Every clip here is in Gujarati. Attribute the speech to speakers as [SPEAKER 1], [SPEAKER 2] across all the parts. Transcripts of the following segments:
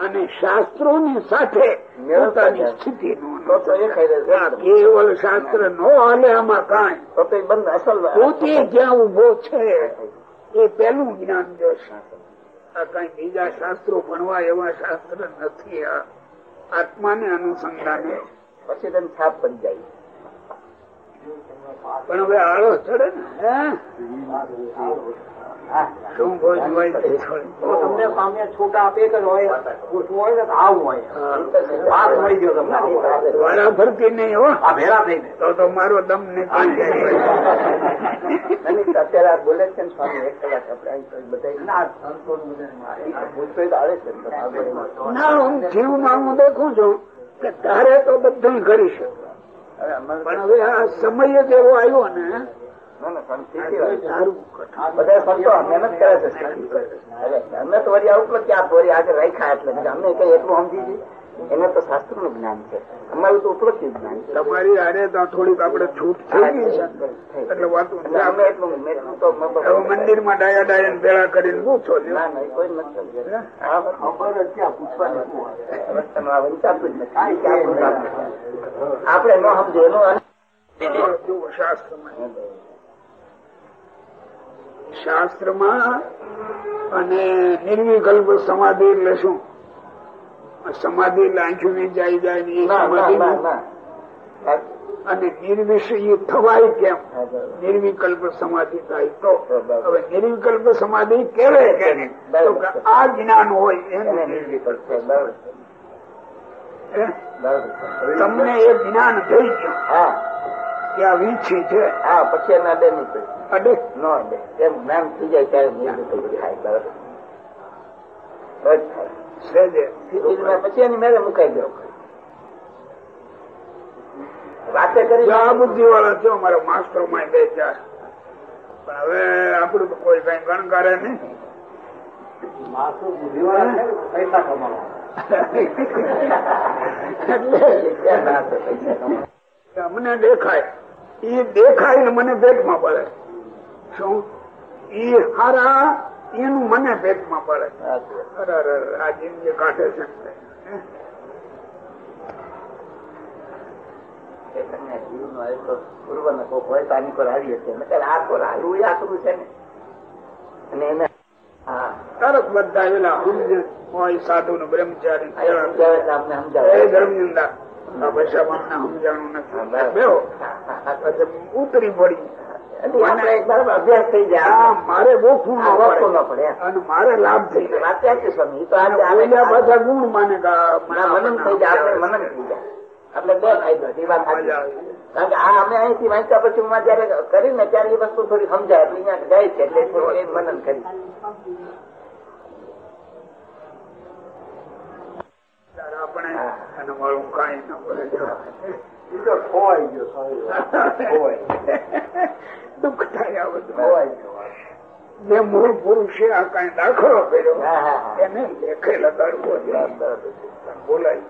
[SPEAKER 1] અને શાસ્ત્રો ની સાથે પોતાની સ્થિતિ. કેવળ શાસ્ત્ર નો હાલે આમાં કાંઈ.
[SPEAKER 2] તો તો બંધ અસલ
[SPEAKER 1] પોતે જ્યાં ઊભો છે એ પેલું જ્ઞાન જોશે આ કઈ બીજા શાસ્ત્રો ભણવા એવા શાસ્ત્ર નથી. આ આત્માને અનુસંધાને.
[SPEAKER 2] પછી તેમ છાપ પડી જાય.
[SPEAKER 1] પણ હવે આળો ચડે ને હે? શું ભોજવાય તે
[SPEAKER 3] તમને સામે છૂટા આપે કે હોય પૂછવું હોય ને તો આવું હોય. પાસ મળી ગયો તમને
[SPEAKER 1] વાળા ફરતી નહીં હો.
[SPEAKER 3] આ ભેરા થઈને.
[SPEAKER 1] તો તો મારો દમ નીકળી
[SPEAKER 2] અત્યારે આ બોલે છે ને સ્વામી એક કલાક આપણે બધા
[SPEAKER 3] ના સંતોષ બધાને
[SPEAKER 2] પૂછતો આવે છે ને
[SPEAKER 1] હું જીવમાં હું દેખું છું કે તારે તો બધું કરી શકું
[SPEAKER 2] અમારે
[SPEAKER 1] પણ હવે આ સમય જ એવો આવ્યો ને
[SPEAKER 2] બધા સંતો મહેનત કરે છે હવે અમે તો વળી આવું કે આ વળી આગળ રાખ્યા એટલે કે અમે કઈ એટલું સમજી એને તો શાસ્ત્રનું જ્ઞાન છે. અમારું તો ઉપલબ્ધિ જ્ઞાન છે.
[SPEAKER 1] તમારી આરે તો થોડીક આપડે છૂટ થઈ ગઈ એટલે વાતું
[SPEAKER 2] અમે એટલું એટલું તો
[SPEAKER 1] મંદિરમાં ડાયા ડાયા ભેળા કરીને પૂછો.
[SPEAKER 2] ના ના કોઈ નથી
[SPEAKER 3] ખબર જ ક્યાં
[SPEAKER 2] વંચાતું જ નથી. આપણે ન સમજો એનું
[SPEAKER 1] જુઓ શાસ્ત્રમાં અને નિર્વિકલ્પ સમાધિ એટલે શું? સમાધિ એટલે આંખું જાય જાય ને સમાધિ અને નિર્વિષય થવાય કેમ? નિર્વિકલ્પ સમાધિ થાય તો. હવે નિર્વિકલ્પ સમાધિ કેવે? કે આ જ્ઞાન હોય
[SPEAKER 2] એને નિર્વિકલ્પ
[SPEAKER 1] તમને એ જ્ઞાન થઈ ગયું. આ વીછી છે
[SPEAKER 2] હા પછી એને અડે નહીં
[SPEAKER 1] અડે
[SPEAKER 2] ન અડે એમ જ્ઞાન થઈ જાય ત્યારે નિર્વિકલ્પ થાય બરાબર? થાય. પછી એની મેરે મુકાઈ ગયો વાતે કરી
[SPEAKER 1] આ બુદ્ધિ વાળા છો અમારા માસ્ટરમાં બે ચાર. પણ હવે આપણું તો કોઈ કઈ ગણકારે નહીં.
[SPEAKER 3] માણસો બુદ્ધિ વાળા પૈસા કમાવા.
[SPEAKER 1] એટલે અમને દેખાય. ઈ દેખાય ને મને પેટમાં પડે. શું? એ હારા એનું મને પેટમાં પડે. આ જિંદગી કાઢે છે.
[SPEAKER 2] એ
[SPEAKER 1] સાધુ નું. બ્રહ્મચારી ધર્મનિંદા. આ ભાષામાં અમને સમજાણું નથી. ઉતરી પડી. મારે
[SPEAKER 2] બહુ
[SPEAKER 1] પડે.
[SPEAKER 2] પડે.
[SPEAKER 1] અને મારે લાભ થઈ જાય.
[SPEAKER 2] સ્વામી. તો
[SPEAKER 1] ગુણ માને
[SPEAKER 2] મનન થઈ જાય આપણે મનન થઈ જાય. એટલે બે ફાયદો. એ વાત. કારણ કે આ અમે અહીંથી વાંચ્યા પછી જયારે કરીને ત્યારે એ વસ્તુ થોડી સમજાય. એટલે અહીંયા જાય છે એટલે એ મનન કરી.
[SPEAKER 1] આપણે અને મારું કાંઈ ન પડે
[SPEAKER 3] ખોવાઈ ગયો
[SPEAKER 1] દુઃખ થાય આ બધું.
[SPEAKER 3] ખોવાઈ ગયો
[SPEAKER 1] જે મૂળ પુરુષે આ કઈ દાખલો કર્યો. એને લેખે લગાડવો. બોલાય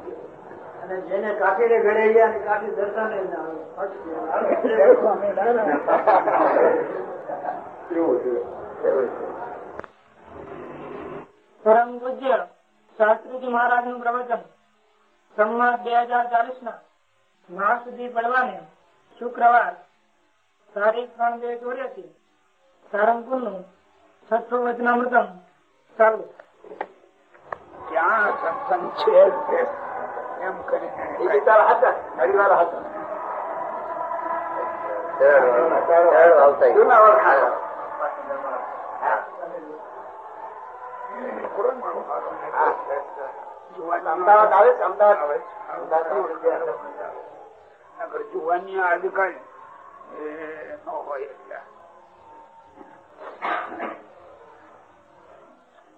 [SPEAKER 3] જેને કાઠીને ઘડે ગયા ને કાઠી દર્શાને. એવું છે
[SPEAKER 2] એવું છે.
[SPEAKER 4] પરમ પૂજ્ય શાસ્ત્રીજી મહારાજનું પ્રવચન. સંવાદ બે હજાર ચાલીસ ના માસ સુધી પડવાને શુક્રવાર તારીખ ત્રણ બે ચોર્યાસી સારંગપુરનું છઠ્ઠું વચનામૃતમ ચાલુ.
[SPEAKER 1] ક્યાં સત્સંગ છે એમ
[SPEAKER 2] કરી હતા. હરિવાર હતા. આવતા જૂના ઓળખાણ. અમદાવાદ આવે છે અમદાવાદ આવે
[SPEAKER 1] નગર જુવાની આજકાલ ન હોય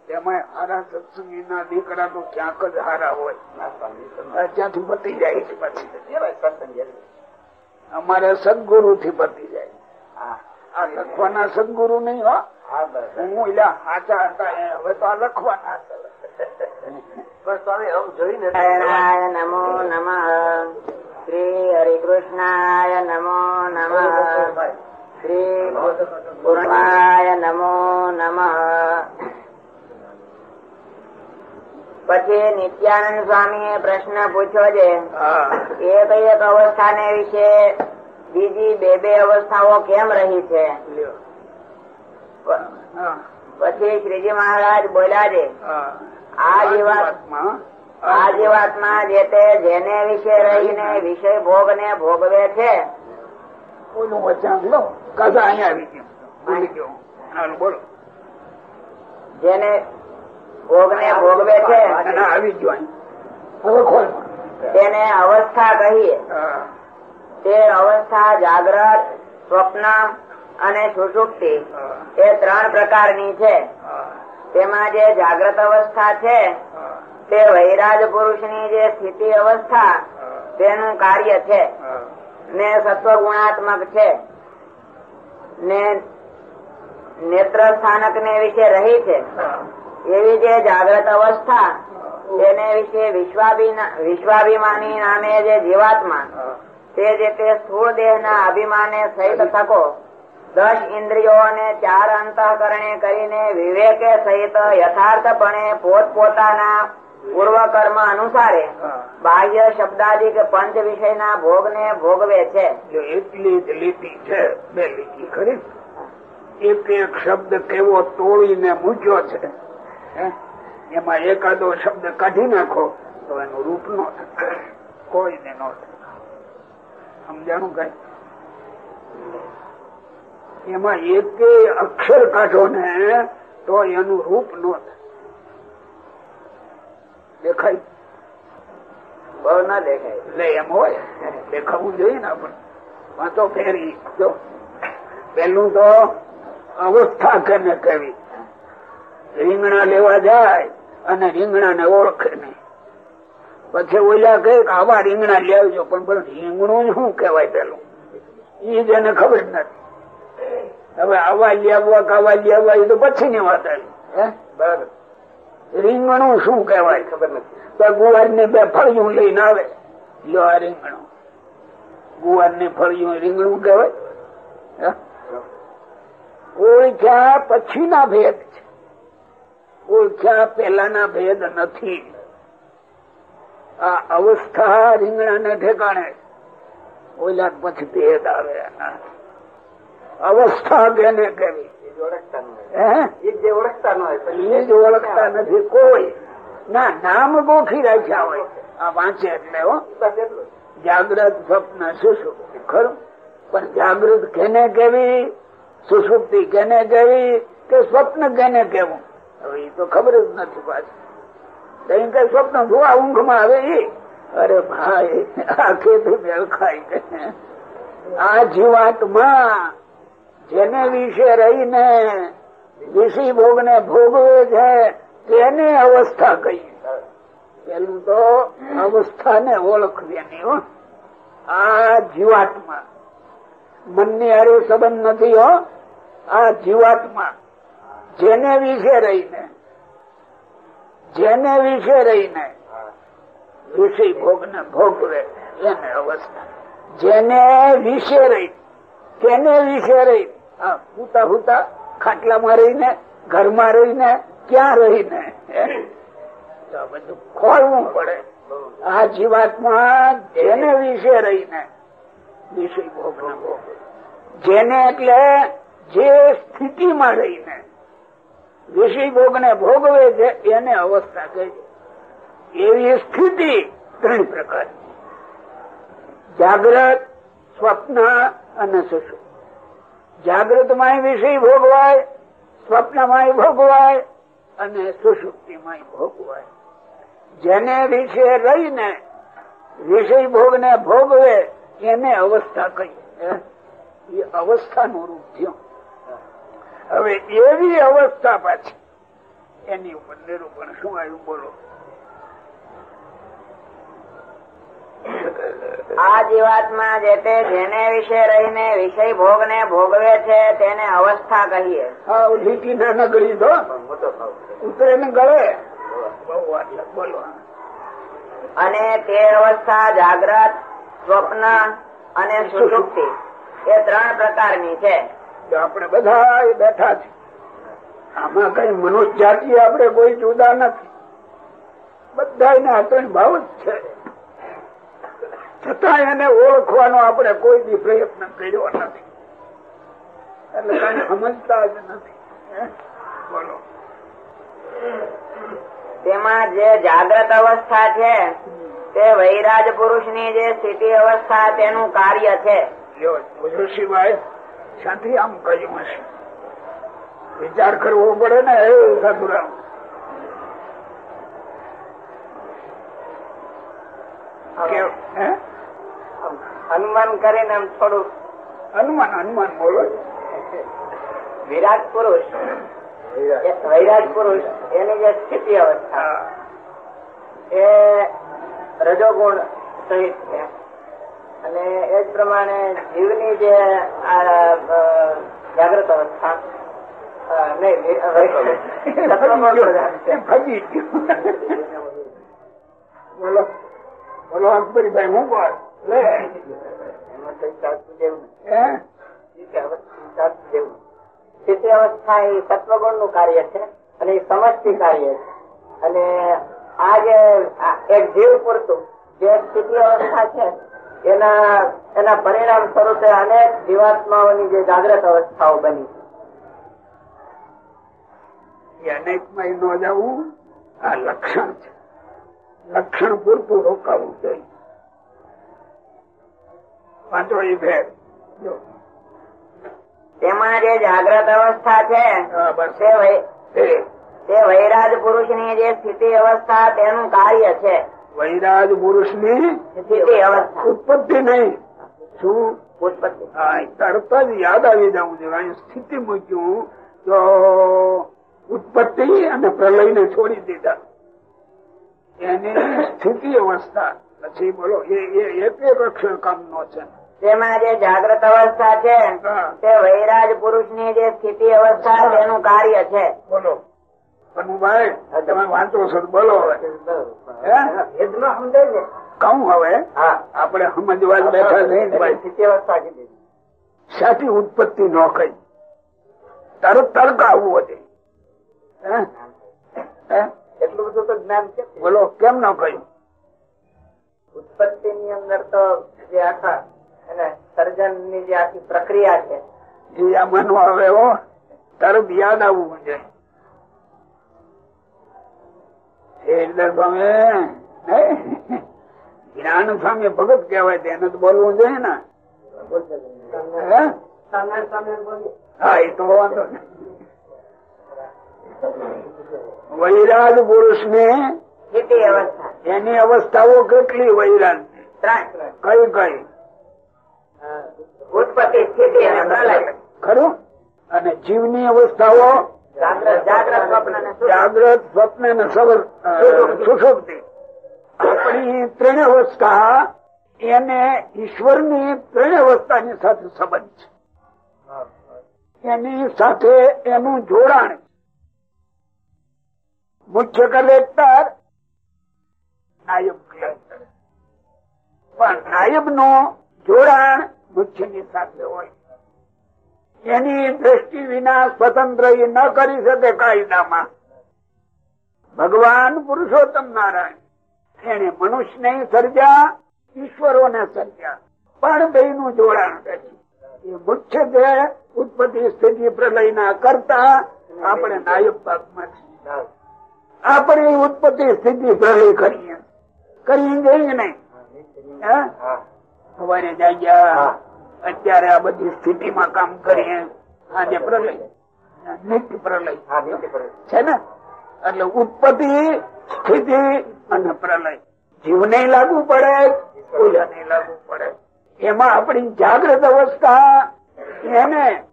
[SPEAKER 1] એમાં હારા સત્સંગી ના દીકરા તો ક્યાંક જ હારા હોય ત્યાંથી પતી જાય છે પછી અમારે સદગુરુ થી પતી જાય આ લખવાના સદગુરુ નહીં હો.
[SPEAKER 2] હા
[SPEAKER 1] હું એલા સાચા હતા હવે તો આ લખવાના
[SPEAKER 5] નારાયણાય નમો નમઃ. શ્રી હરિકૃષ્ણાય નમો નમ. શ્રી પૂર્ણાય નમો નમ. પછી નિત્યાનંદ સ્વામી પ્રશ્ન પૂછ્યો છે. એક એક અવસ્થાને વિશે બીજી બે બે અવસ્થાઓ કેમ રહી છે? પછી શ્રીજી મહારાજ બોલ્યા છે આ જીવાત
[SPEAKER 1] જીવાત્મા
[SPEAKER 5] આ જીવાત્મા જે તે જેને વિશે રહીને વિષય ભોગ ને ભોગવે છે.
[SPEAKER 1] ઓલું વચન લો કાકા અહીંયા આવી ગયું. ભૂલી ગયો. બોલો.
[SPEAKER 5] જેને ભોગ ને ભોગવે છે
[SPEAKER 1] આવી ગયો હવે ખોલ.
[SPEAKER 5] તેને અવસ્થા કહીએ. તે અવસ્થા જાગ્રત સ્વપ્ન અને સુષુપ્તિ એ ત્રણ પ્રકારની છે. તેમાં જે જાગ્રત અવસ્થા છે, તે વૈરાજ પુરુષની જે સ્થિતિ અવસ્થા, તેનું કાર્ય છે. ને સત્વ ગુણાત્મક છે. ને નેત્ર સ્થાનક ને વિશે રહી છે. એવી જે જાગ્રત અવસ્થા, તેને વિશે વિશ્વાભિમાની નામે જે જીવાત્મા તે જે તે સ્થૂળ દેહ ના અભિમાને સહિત થકો દસ ઇન્દ્રિયો ને ચાર અંતઃકરણે કરીને વિવેકે સહિત યથાર્થપણે પોતપોતાના પૂર્વ કર્મ અનુસારે બાહ્ય શબ્દાદિક પંચ વિષયના ભોગને ભોગવે છે.
[SPEAKER 1] જો એટલી જ લીટી છે બે લીટી ખરી. એક એક શબ્દ કેવો તોડીને મૂક્યો છે? એમાં એકાદો શબ્દ કાઢી નાખો તો એનું રૂપ નો થાય. કોઈને નો થાય. સમજાણું કઈ? એમાં એક અક્ષર કાઢો ને તો એનું રૂપ નો દેખાય?
[SPEAKER 5] બહુ ના દેખાય.
[SPEAKER 1] એટલે એમ હોય. દેખાવું જોઈએ ને આપણે વાંચો ફેરી. જો પેલું તો અવસ્થા કેને કેવી રીંગણા લેવા જાય અને રીંગણા ને ઓળખે નહીં. પછી ઓલા કહે કે આવા રીંગણા લેવજો પણ પણ રીંગણું શું કેવાય પેલું? એ જ એને ખબર નથી. હવે આવા લેવા કાવા આવા લેવા એ તો પછી ની વાત આવી. હે?
[SPEAKER 2] બરાબર.
[SPEAKER 1] રીંગણું શું કેવાય
[SPEAKER 2] ખબર નથી.
[SPEAKER 1] તો ગુવાર ને બે ફળિયું લઈને આવે. લો આ રીંગણું. ગુવાર ને ફળિયું રીંગણું કેવાય હે? ઓળખ્યા પછીના ભેદ છે. ઓળખ્યા પેલાના ભેદ નથી. આ અવસ્થા રીંગણા ને ઠેકાણે ઓલા પછી ભેદ આવે. અવસ્થા કેને કેવી?
[SPEAKER 2] ઓળખતા જ
[SPEAKER 1] નથી. કોઈ. ના નામ ગોખી રાખ્યા હોય. આ વાંચે એટલે હો. જાગ્રત સ્વપ્ન સુસુપ્તિ ખરું? પણ જાગૃત કેને કેવી? સુસુપ્તિ કેને કેવી? કે સ્વપ્ન કેને કેવું? હવે એ તો ખબર જ નથી પાછી. કઈ કઈ સ્વપ્ન જોવા ઊંઘમાં આવે એ અરે ભાઈ, આખે મેળખાય કે આ જીવાતમાં જેને વિશે રહીને વિષી ભોગ ને ભોગવે છે, તેને અવસ્થા કહી પેલું તો અવસ્થાને ઓળખવી હો. આ જીવાતમાં. મનની અરે સંબંધ નથી હો. આ જીવાતમાં. જેને વિશે રહીને. જેને વિશે રહીને વિષય ભોગ ને ભોગવે એને અવસ્થા. જેને વિશે રહી, તેને વિશે રહી હુતા હુતા ખાટલામાં રહીને, ઘરમાં રહીને, ક્યાં રહીને બધું ખોલવું પડે. આ જીવાત્મા જેને વિશે રહીને વિષય ભોગ ને ભોગ જેને એટલે જે સ્થિતિમાં રહીને વિષય ભોગ ને ભોગવે છે, એને અવસ્થા કહે છે એવી સ્થિતિ ત્રણ પ્રકાર જાગ્રત, સ્વપ્ન અને સુષુપ્ત જાગ્રતમાં વિષય ભોગવાય સ્વપ્નમાં ભોગવાય અને સુષુપ્તિ માં ભોગવાય. જેને વિશે રહીને વિષય ભોગ ને ભોગવે, એને અવસ્થા કહી એ એ અવસ્થાનું રૂપ થયું. હવે એવી અવસ્થા પાછી. એની ઉપર નિરૂપણ શું આવ્યું બોલો.
[SPEAKER 5] આ જીવાત્મા જે તે જેને વિશે રહીને વિષય ભોગ ને ભોગવે છે તેને અવસ્થા કહીએ.
[SPEAKER 1] હા લીટી ના નગળી દો.
[SPEAKER 2] મોટો ભાવ છે
[SPEAKER 1] ઉતરે ને ગળે. બહુ વાત છે. બોલો.
[SPEAKER 5] અને તે અવસ્થા જાગ્રત સ્વપ્ન અને સુષુપ્તિ એ ત્રણ પ્રકારની છે.
[SPEAKER 1] જો આપણે બધા બેઠા છે આમાં કઈ મનુષ્ય જાતિ આપણે કોઈ જુદા નથી. બધા ત્રણ ભાવ જ છે. છતાં એને ઓળખવાનો આપણે કોઈ બી પ્રયત્ન કર્યો નથી. એટલે કઈ સમજતા જ નથી. બોલો.
[SPEAKER 5] તેમાં જે જાગ્રત અવસ્થા છે તે વૈરાજ પુરુષની જે સ્થિતિ અવસ્થા તેનું કાર્ય છે.
[SPEAKER 1] ઋષિભાઈ શાંતિ આમ કહ્યું હશે. વિચાર કરવો પડે ને એ સાધુરામ.
[SPEAKER 5] હનુમાન કરીને આમ થોડું
[SPEAKER 1] હનુમાન હનુમાન બોલો.
[SPEAKER 5] વિરાટ પુરુષ. વૈરાટ પુરુષ એની જે સ્થિતિ અવસ્થા. એ રજોગુણ સહિત છે. અને એ જ પ્રમાણે જીવની જે આ, અ, અવસ્થા
[SPEAKER 1] બોલો. અકબરીભાઈ હું લે.
[SPEAKER 5] સ્થિતિ અવસ્થા એ સત્વગુણનું કાર્ય છે અને એ સમજતી કાર્ય છે. અને આ જે એક જીવ પૂરતું જે સ્થિતિ અવસ્થા છે એના એના પરિણામ સ્વરૂપે અનેક જીવાત્માઓની જે જાગ્રત અવસ્થાઓ બની
[SPEAKER 1] અનેકમાં ન જવું આ લક્ષણ છે. લક્ષણ પૂરતું રોકાવું જોઈએ. પાંચો એ ભેર જો.
[SPEAKER 5] તેમાં જે જાગ્રત અવસ્થા છે તે વૈરાજ પુરુષની જે સ્થિતિ અવસ્થા તેનું કાર્ય છે.
[SPEAKER 1] વૈરાજ
[SPEAKER 5] પુરુષની
[SPEAKER 1] ઉત્પત્તિ નહીં. શું? તરત જ યાદ આવી જવું જોઈએ. અહીં સ્થિતિ મૂક્યું તો ઉત્પત્તિ અને પ્રલય ને છોડી દીધા. એની સ્થિતિ અવસ્થા. પછી બોલો એ એક એક અક્ષર કામ નો છે.
[SPEAKER 5] તેમાં જે જાગ્રત અવસ્થા છે તે વૈરાજ પુરુષની જે સ્થિતિ અવસ્થા તેનું કાર્ય છે.
[SPEAKER 1] બોલો. કનુભાઈ તમે વાંચો છો બોલો હવે. કહું હવે? આપણે સમજવા બેઠા નહીં સાચી ઉત્પત્તિ ન કઈ તરત તર્ક આવવું હતી?
[SPEAKER 5] એટલું બધું તો જ્ઞાન છે.
[SPEAKER 1] બોલો કેમ ન કહ્યું
[SPEAKER 5] ઉત્પત્તિ ની અંદર તો જે આખા એને સર્જનની જે આખી પ્રક્રિયા છે.
[SPEAKER 1] એ આ મનમાં આવે હો તરત યાદ આવવું જોઈએ. શેરદર સ્વામી જ્ઞાન સ્વામી ભગત કહેવાય તેને તો બોલવું જોઈએ ને. હા? એ તો વાંધો વૈરાગ પુરુષ ને એની અવસ્થાઓ કેટલી વૈરાગ? કઈ કઈ?
[SPEAKER 5] ઉત્પત્તિ સ્થિતિ
[SPEAKER 1] ખરું? અને જીવની અવસ્થાઓ
[SPEAKER 5] જાગ્રત સ્વપ્ન ને સુષુપ્તિ.
[SPEAKER 1] આપણી ત્રણ અવસ્થા એને ઈશ્વરની ત્રણ અવસ્થાની સાથે સંબંધ છે. એની સાથે એનું જોડાણ છે. મુખ્ય કલેક્ટર નાયબ કલેક્ટર. પણ નાયબનું જોડાણ મુખ્યની સાથે હોય. એની દ્રષ્ટિ વિના સ્વતંત્ર એ ન કરી શકે કાયદામાં. ભગવાન પુરુષોત્તમ નારાયણ. એને મનુષ્યને સર્જ્યા, ઈશ્વરોને સર્જ્યા. પણ બે નું જોડાણ એ મુખ્ય છે ઉત્પત્તિ સ્થિતિ પ્રલય ના કરતા આપણે નાયબ પાકમાં છીએ. આપણે ઉત્પત્તિ સ્થિતિ પ્રલય કરીએ. કરીએ જઈએ નહીં? સવારે જાગ્યા. અત્યારે આ બધી સ્થિતિમાં કામ કરીએ. આજે પ્રલય, નિત્ય પ્રલય. છે ને? એટલે ઉત્પત્તિ, સ્થિતિ અને પ્રલય. જીવને લાગુ પડે પૂજાને લાગુ પડે. એમાં આપણી જાગૃત અવસ્થા એને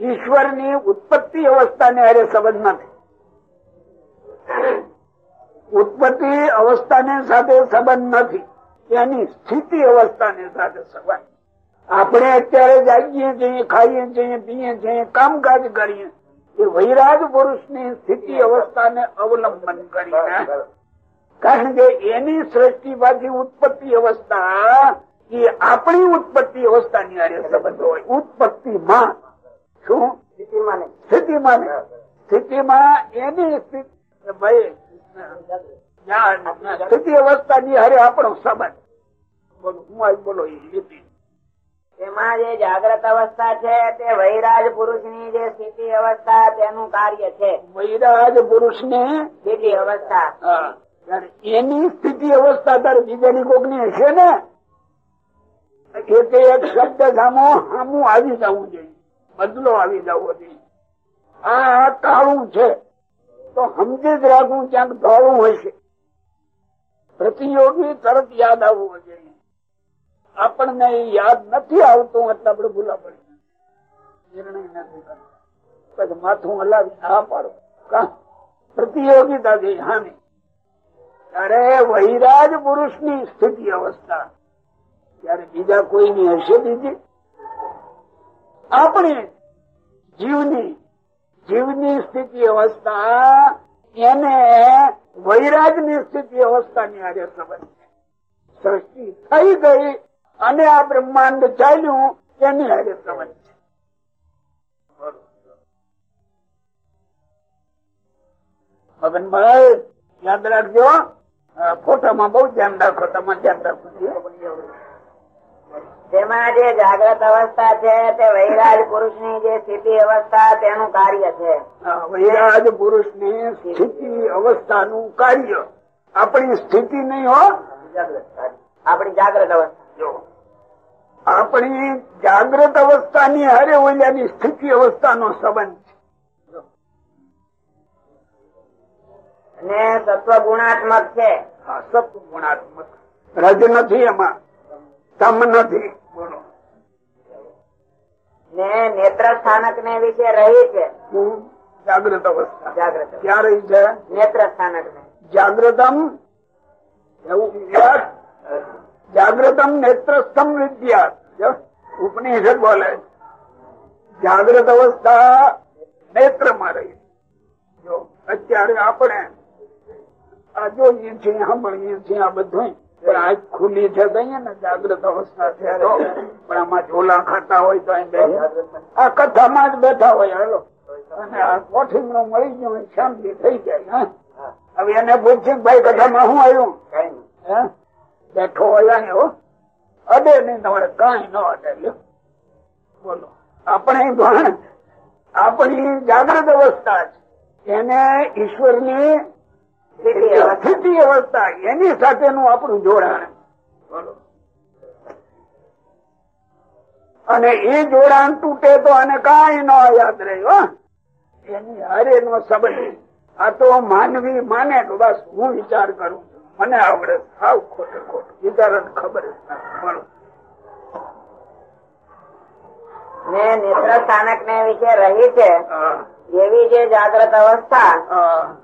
[SPEAKER 1] ઈશ્વરની ઉત્પત્તિ અવસ્થાને અરે સંબંધ નથી. ઉત્પત્તિ અવસ્થાને સાથે સંબંધ નથી. એની સ્થિતિ અવસ્થાની સાથે સંબંધ. આપણે અત્યારે જાગીએ છીએ ખાઈએ છીએ પીએ છીએ કામકાજ કરીએ એ વૈરાગ પુરુષની સ્થિતિ અવસ્થાને અવલંબન કરીને કારણ કે એની સૃષ્ટિ પાછી ઉત્પત્તિ અવસ્થા એ આપણી ઉત્પત્તિ અવસ્થાની હારે સંબંધ હોય ઉત્પત્તિમાં શું
[SPEAKER 5] સ્થિતિમાં.
[SPEAKER 1] સ્થિતિમાં. સ્થિતિમાં એની સ્થિતિ ભાઈ સ્થિતિ અવસ્થાની હારે આપણો સંબંધ બોલો હું આજ બોલો એ
[SPEAKER 5] તેમાં જે જાગ્રત અવસ્થા છે તે વૈરાજ પુરુષની જે સ્થિતિ અવસ્થા તેનું કાર્ય છે.
[SPEAKER 1] વૈરાજ પુરુષ ને
[SPEAKER 5] સ્થિતિ અવસ્થા
[SPEAKER 1] એની સ્થિતિ અવસ્થા તારે બીજાની કોકની હશે ને? એક એક શબ્દ સામો સામું આવી જવું જોઈએ. બદલો આવી જવો જોઈએ. આ કાળું છે. તો સમજી જ રાખવું ક્યાંક ધોળું હોય છે પ્રતિયોગી તરત યાદ આવવું જોઈએ. આપણને યાદ નથી આવતું એટલે આપણે ભૂલા પડી નિર્ણય માથું હલાવી આ પાડો. પ્રતિયોગિતા છે હાની. ત્યારે વૈરાજ પુરુષની સ્થિતિ અવસ્થા. ત્યારે બીજા કોઈની હશે બીજી? આપણી જીવની જીવની સ્થિતિ અવસ્થા એને વૈરાગની સ્થિતિ અવસ્થા ની આરે સંબંધ છે. સૃષ્ટિ થઈ ગઈ અને આ બ્રહ્માંડ ચાલ્યું એની હારે સંબંધ છે. મગનભાઈ યાદ રાખજો ફોટામાં બહુ ધ્યાન રાખો તમે ધ્યાન રાખો
[SPEAKER 5] તેમાં જે જાગ્રત અવસ્થા છે તે વૈરાજ પુરુષની જે સ્થિતિ અવસ્થા તેનું કાર્ય છે.
[SPEAKER 1] વૈરાજ પુરુષની સ્થિતિ અવસ્થા નું કાર્ય. આપણી સ્થિતિ નહીં હો.
[SPEAKER 5] આપણી જાગ્રત અવસ્થા.
[SPEAKER 1] જો. આપણી જાગ્રત અવસ્થાની હારે ઓલિયાની સ્થિતિ અવસ્થાનો સંબંધ છે.
[SPEAKER 5] અને તત્વ ગુણાત્મક છે.
[SPEAKER 1] સત્વ ગુણાત્મક. રજ નથી એમાં. તમ નથી. બોલો.
[SPEAKER 5] ને નેત્ર સ્થાનક ને વિશે રહી છે.
[SPEAKER 1] જાગ્રત અવસ્થા.
[SPEAKER 5] જાગ્રત
[SPEAKER 1] ક્યાં રહી છે?
[SPEAKER 5] નેત્ર સ્થાનક ને
[SPEAKER 1] જાગ્રતમ? એવું? જાગ્રતમ નેત્રસ્તમ વિદ્યા. ઉપનિષદ બોલે જાગ્રત અવસ્થા નેત્રમાં રહી જો અત્યારે આપણે આ જોઈએ છીએ સાંભળીએ છીએ આ બધું પણ આંખ ખુલ્લી છે ને જાગ્રત અવસ્થા છે પણ આમાં ઝોલા ખાતા હોય તો. આ કથામાં જ બેઠા હોય હાલો. અને આ કોઠીમણું મળી ગયું શાંતિ થઈ જાય હા. હવે એને પૂછ્યું ભાઈ કથામાં શું આવ્યું? હે? બેઠો હોય અહીં હો. અડે નહીં, તમારે કઈ ન અડે બોલો. આપણે પણ આપણી જાગૃત અવસ્થા છે. એને ઈશ્વરની સ્થિતિ અવસ્થા, એની સાથેનું આપણું જોડાણ. બોલો. અને એ જોડાણ તૂટે તો આને કઈ ન યાદ રહ્યો. એની હારે નો સંબંધ. આ તો માનવી માને બસ હું વિચાર કરું. મને આવડે સાવ ખોટે ખોટું. વિચાર ખબર જ નથી બોલો
[SPEAKER 5] ને સ્થાનક ને વિશે રહી છે એવી જે જાગ્રત અવસ્થા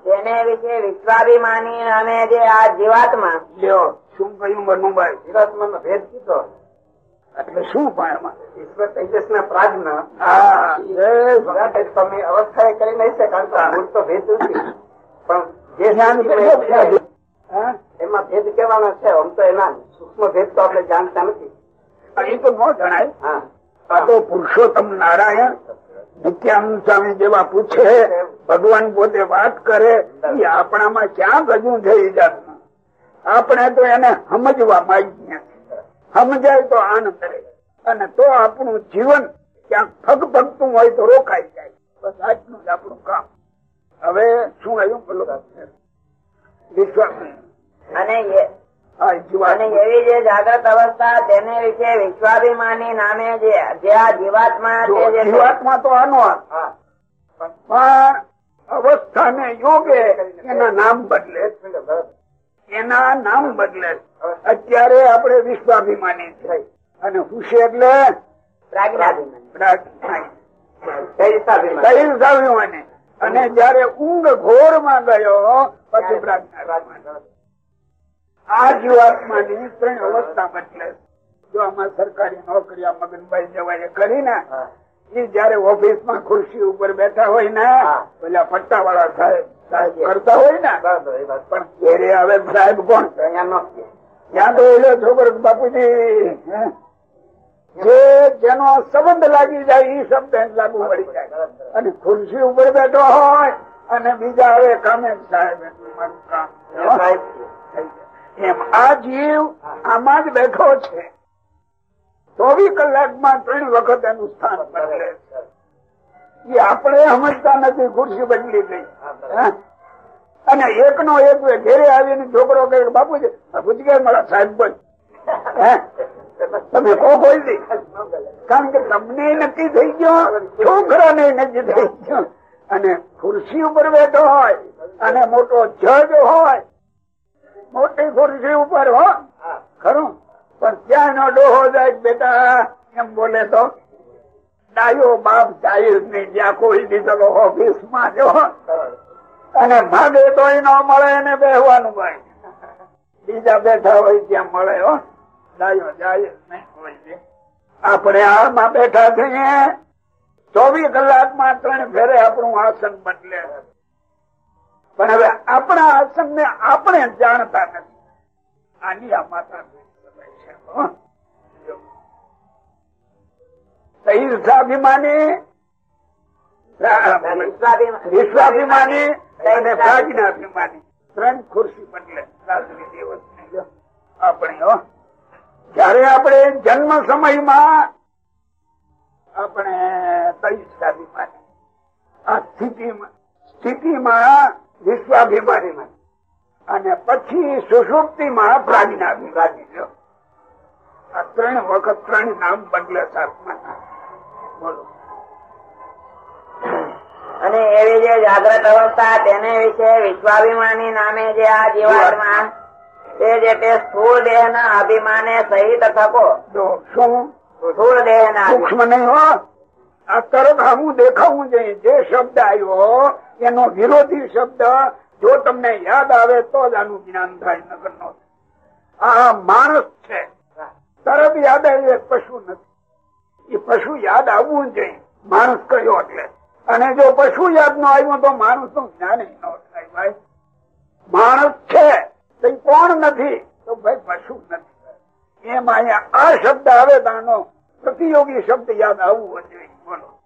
[SPEAKER 5] તેને વિશે વિશ્વાભિમાની નામે જે આ જીવાત્મા.
[SPEAKER 1] લ્યો શું કહ્યું બનુભાઈ
[SPEAKER 2] જીવાત્માનો ભેદ કીધો.
[SPEAKER 1] એટલે શું પણ એમાં
[SPEAKER 2] ઈશ્વર તેજસ ના પ્રાજ્ઞ
[SPEAKER 1] હા. એ
[SPEAKER 2] કરી નહીં શકે કારણ કે મૂળ તો ભેદ નથી. પણ જે? એમાં ભેદ કેવાનો છે આમ તો એના સૂક્ષ્મ ભેદ તો આપણે જાણતા નથી.
[SPEAKER 1] અહીં તો ન જણાય.
[SPEAKER 2] હા.
[SPEAKER 1] આ તો પુરુષોત્તમ નારાયણ નિત્યાનંદ સ્વામી જેવા પૂછે ભગવાન પોતે વાત કરે એ આપણામાં ક્યાં ગજું થઈ જાતનું? આપણે તો એને સમજવા માંગીએ સમજાય તો આનંદ રહે અને તો આપણું જીવન ક્યાંક ફગ ફગતું હોય તો રોકાઈ જાય. બસ આજનું જ આપણું કામ. હવે શું આવ્યું? વિશ્વાસ
[SPEAKER 5] અને એવી જે જાગ્રત અવસ્થા તેને વિશે વિશ્વાભિમાની નામે જે આ જીવાત્મા
[SPEAKER 1] જીવાતમાં તો આનો પણ અવસ્થાને યોગે એના નામ બદલે એના નામ બદલે અત્યારે આપણે વિશ્વાભિમાની થાય અને હુશે એટલે
[SPEAKER 5] પ્રાજ્ઞાભિમાની.
[SPEAKER 1] અને જયારે ઊંઘ ઘોરમાં ગયો પછી પ્રાજ્ઞાભિમાની. આ જીવાત્માની ત્રણ અવસ્થા બદલે જો આમાં સરકારી નોકરી આ મગનભાઈ જવાય કરી ને એ જયારે ઓફિસમાં ખુરશી ઉપર બેઠા હોય ને. પેલા પટ્ટા વાળા સાહેબ સાહેબ કરતા હોય ને પણ ઘેરે આવે સાહેબ કોણ ત્યાં તો એલો છોકરો બાપુજી? જે જેનો સંબંધ લાગી જાય એ શબ્દ લાગુ પડી જાય અને ખુરશી ઉપર બેઠો હોય અને બીજા હવે કામે સાહેબ મારું કામ એમ આ જીવ આમાં જ બેઠો છે ચોવીસ કલાકમાં ત્રણ વખત એનું સ્થાન બદલે છે. એ આપણે સમજતા નથી ખુરશી બદલી ગઈ? અને એક નો એક ઘેરે આવીને છોકરો કહે બાપુજી બાપુજી કે મારા સાહેબ બન? તમે કહો કોઈ દી. કારણ કે તમને નક્કી થઈ ગયો છોકરા ને નક્કી થઈ ગયો. અને ખુરશી ઉપર બેઠો હોય, અને મોટો જજ હોય. મોટી ખુરશી ઉપર હો. ખરું? પણ ત્યાં નો ડોહો જાય બેટા, એમ બોલે તો ડાયો બાપ જાય નહીં, જ્યાં કોઈ દીધેલો ઓફિસમાં જો અને માગે તો ન મળે, એને બેહવાનું ભાઈ બીજા બેઠા હોય, ત્યાં મળે, હો. જાય. નહીં કોઈ આપણે આમાં બેઠા થઈએ ચોવીસ કલાકમાં ત્રણ ફેરે આપણું આસન બદલે પણ હવે આપણા આસન ને આપણે જાણતા નથી. આની આ માતા ઈર્ષાભિમાની વિશ્વાભિમાની અને પ્રાજ્ઞાભિમાની ત્રણ ખુરશી બદલે. આપણે હો. જયારે આપણે જન્મ સમયમાં આપણે તૈષાભિમાની આ સ્થિતિમાં સ્થિતિમાં વિશ્વાભિમાનીમાં અને પછી સુષુપ્તિમાં પ્રાજ્ઞાભિમાની જો. આ ત્રણ વખત ત્રણ નામ બદલે સાતમા બોલો
[SPEAKER 5] અને એવી જે જાગ્રત અવસ્થા તેને વિશે વિશ્વાભિમાની નામે જે આ જીવાત્મા તે જે તે સ્થૂળ દેહ ના અભિમાને સહિત થકો.
[SPEAKER 1] શું?
[SPEAKER 5] સ્થુલ દેહ ના
[SPEAKER 1] સૂક્ષ્મ નહીં હો. આ તરત હું દેખાવું જોઈએ. જે શબ્દ આવ્યો એનો વિરોધી શબ્દ જો તમને યાદ આવે તો જ આનું જ્ઞાન થાય નગર નો આ માણસ છે. તરત યાદ આવે એ પશુ નથી. એ પશુ યાદ આવવું જોઈએ. માણસ કયો એટલે? અને જો પશુ યાદ ન આવ્યું તો માણસનું જ્ઞાન ન થાય ભાઈ. માણસ છે. તો કોણ નથી? તો ભાઈ પશુ નથી. એમ અહીંયા આ શબ્દ આવે તો પ્રતિયોગી શબ્દ યાદ આવવું જોઈએ. બોલો.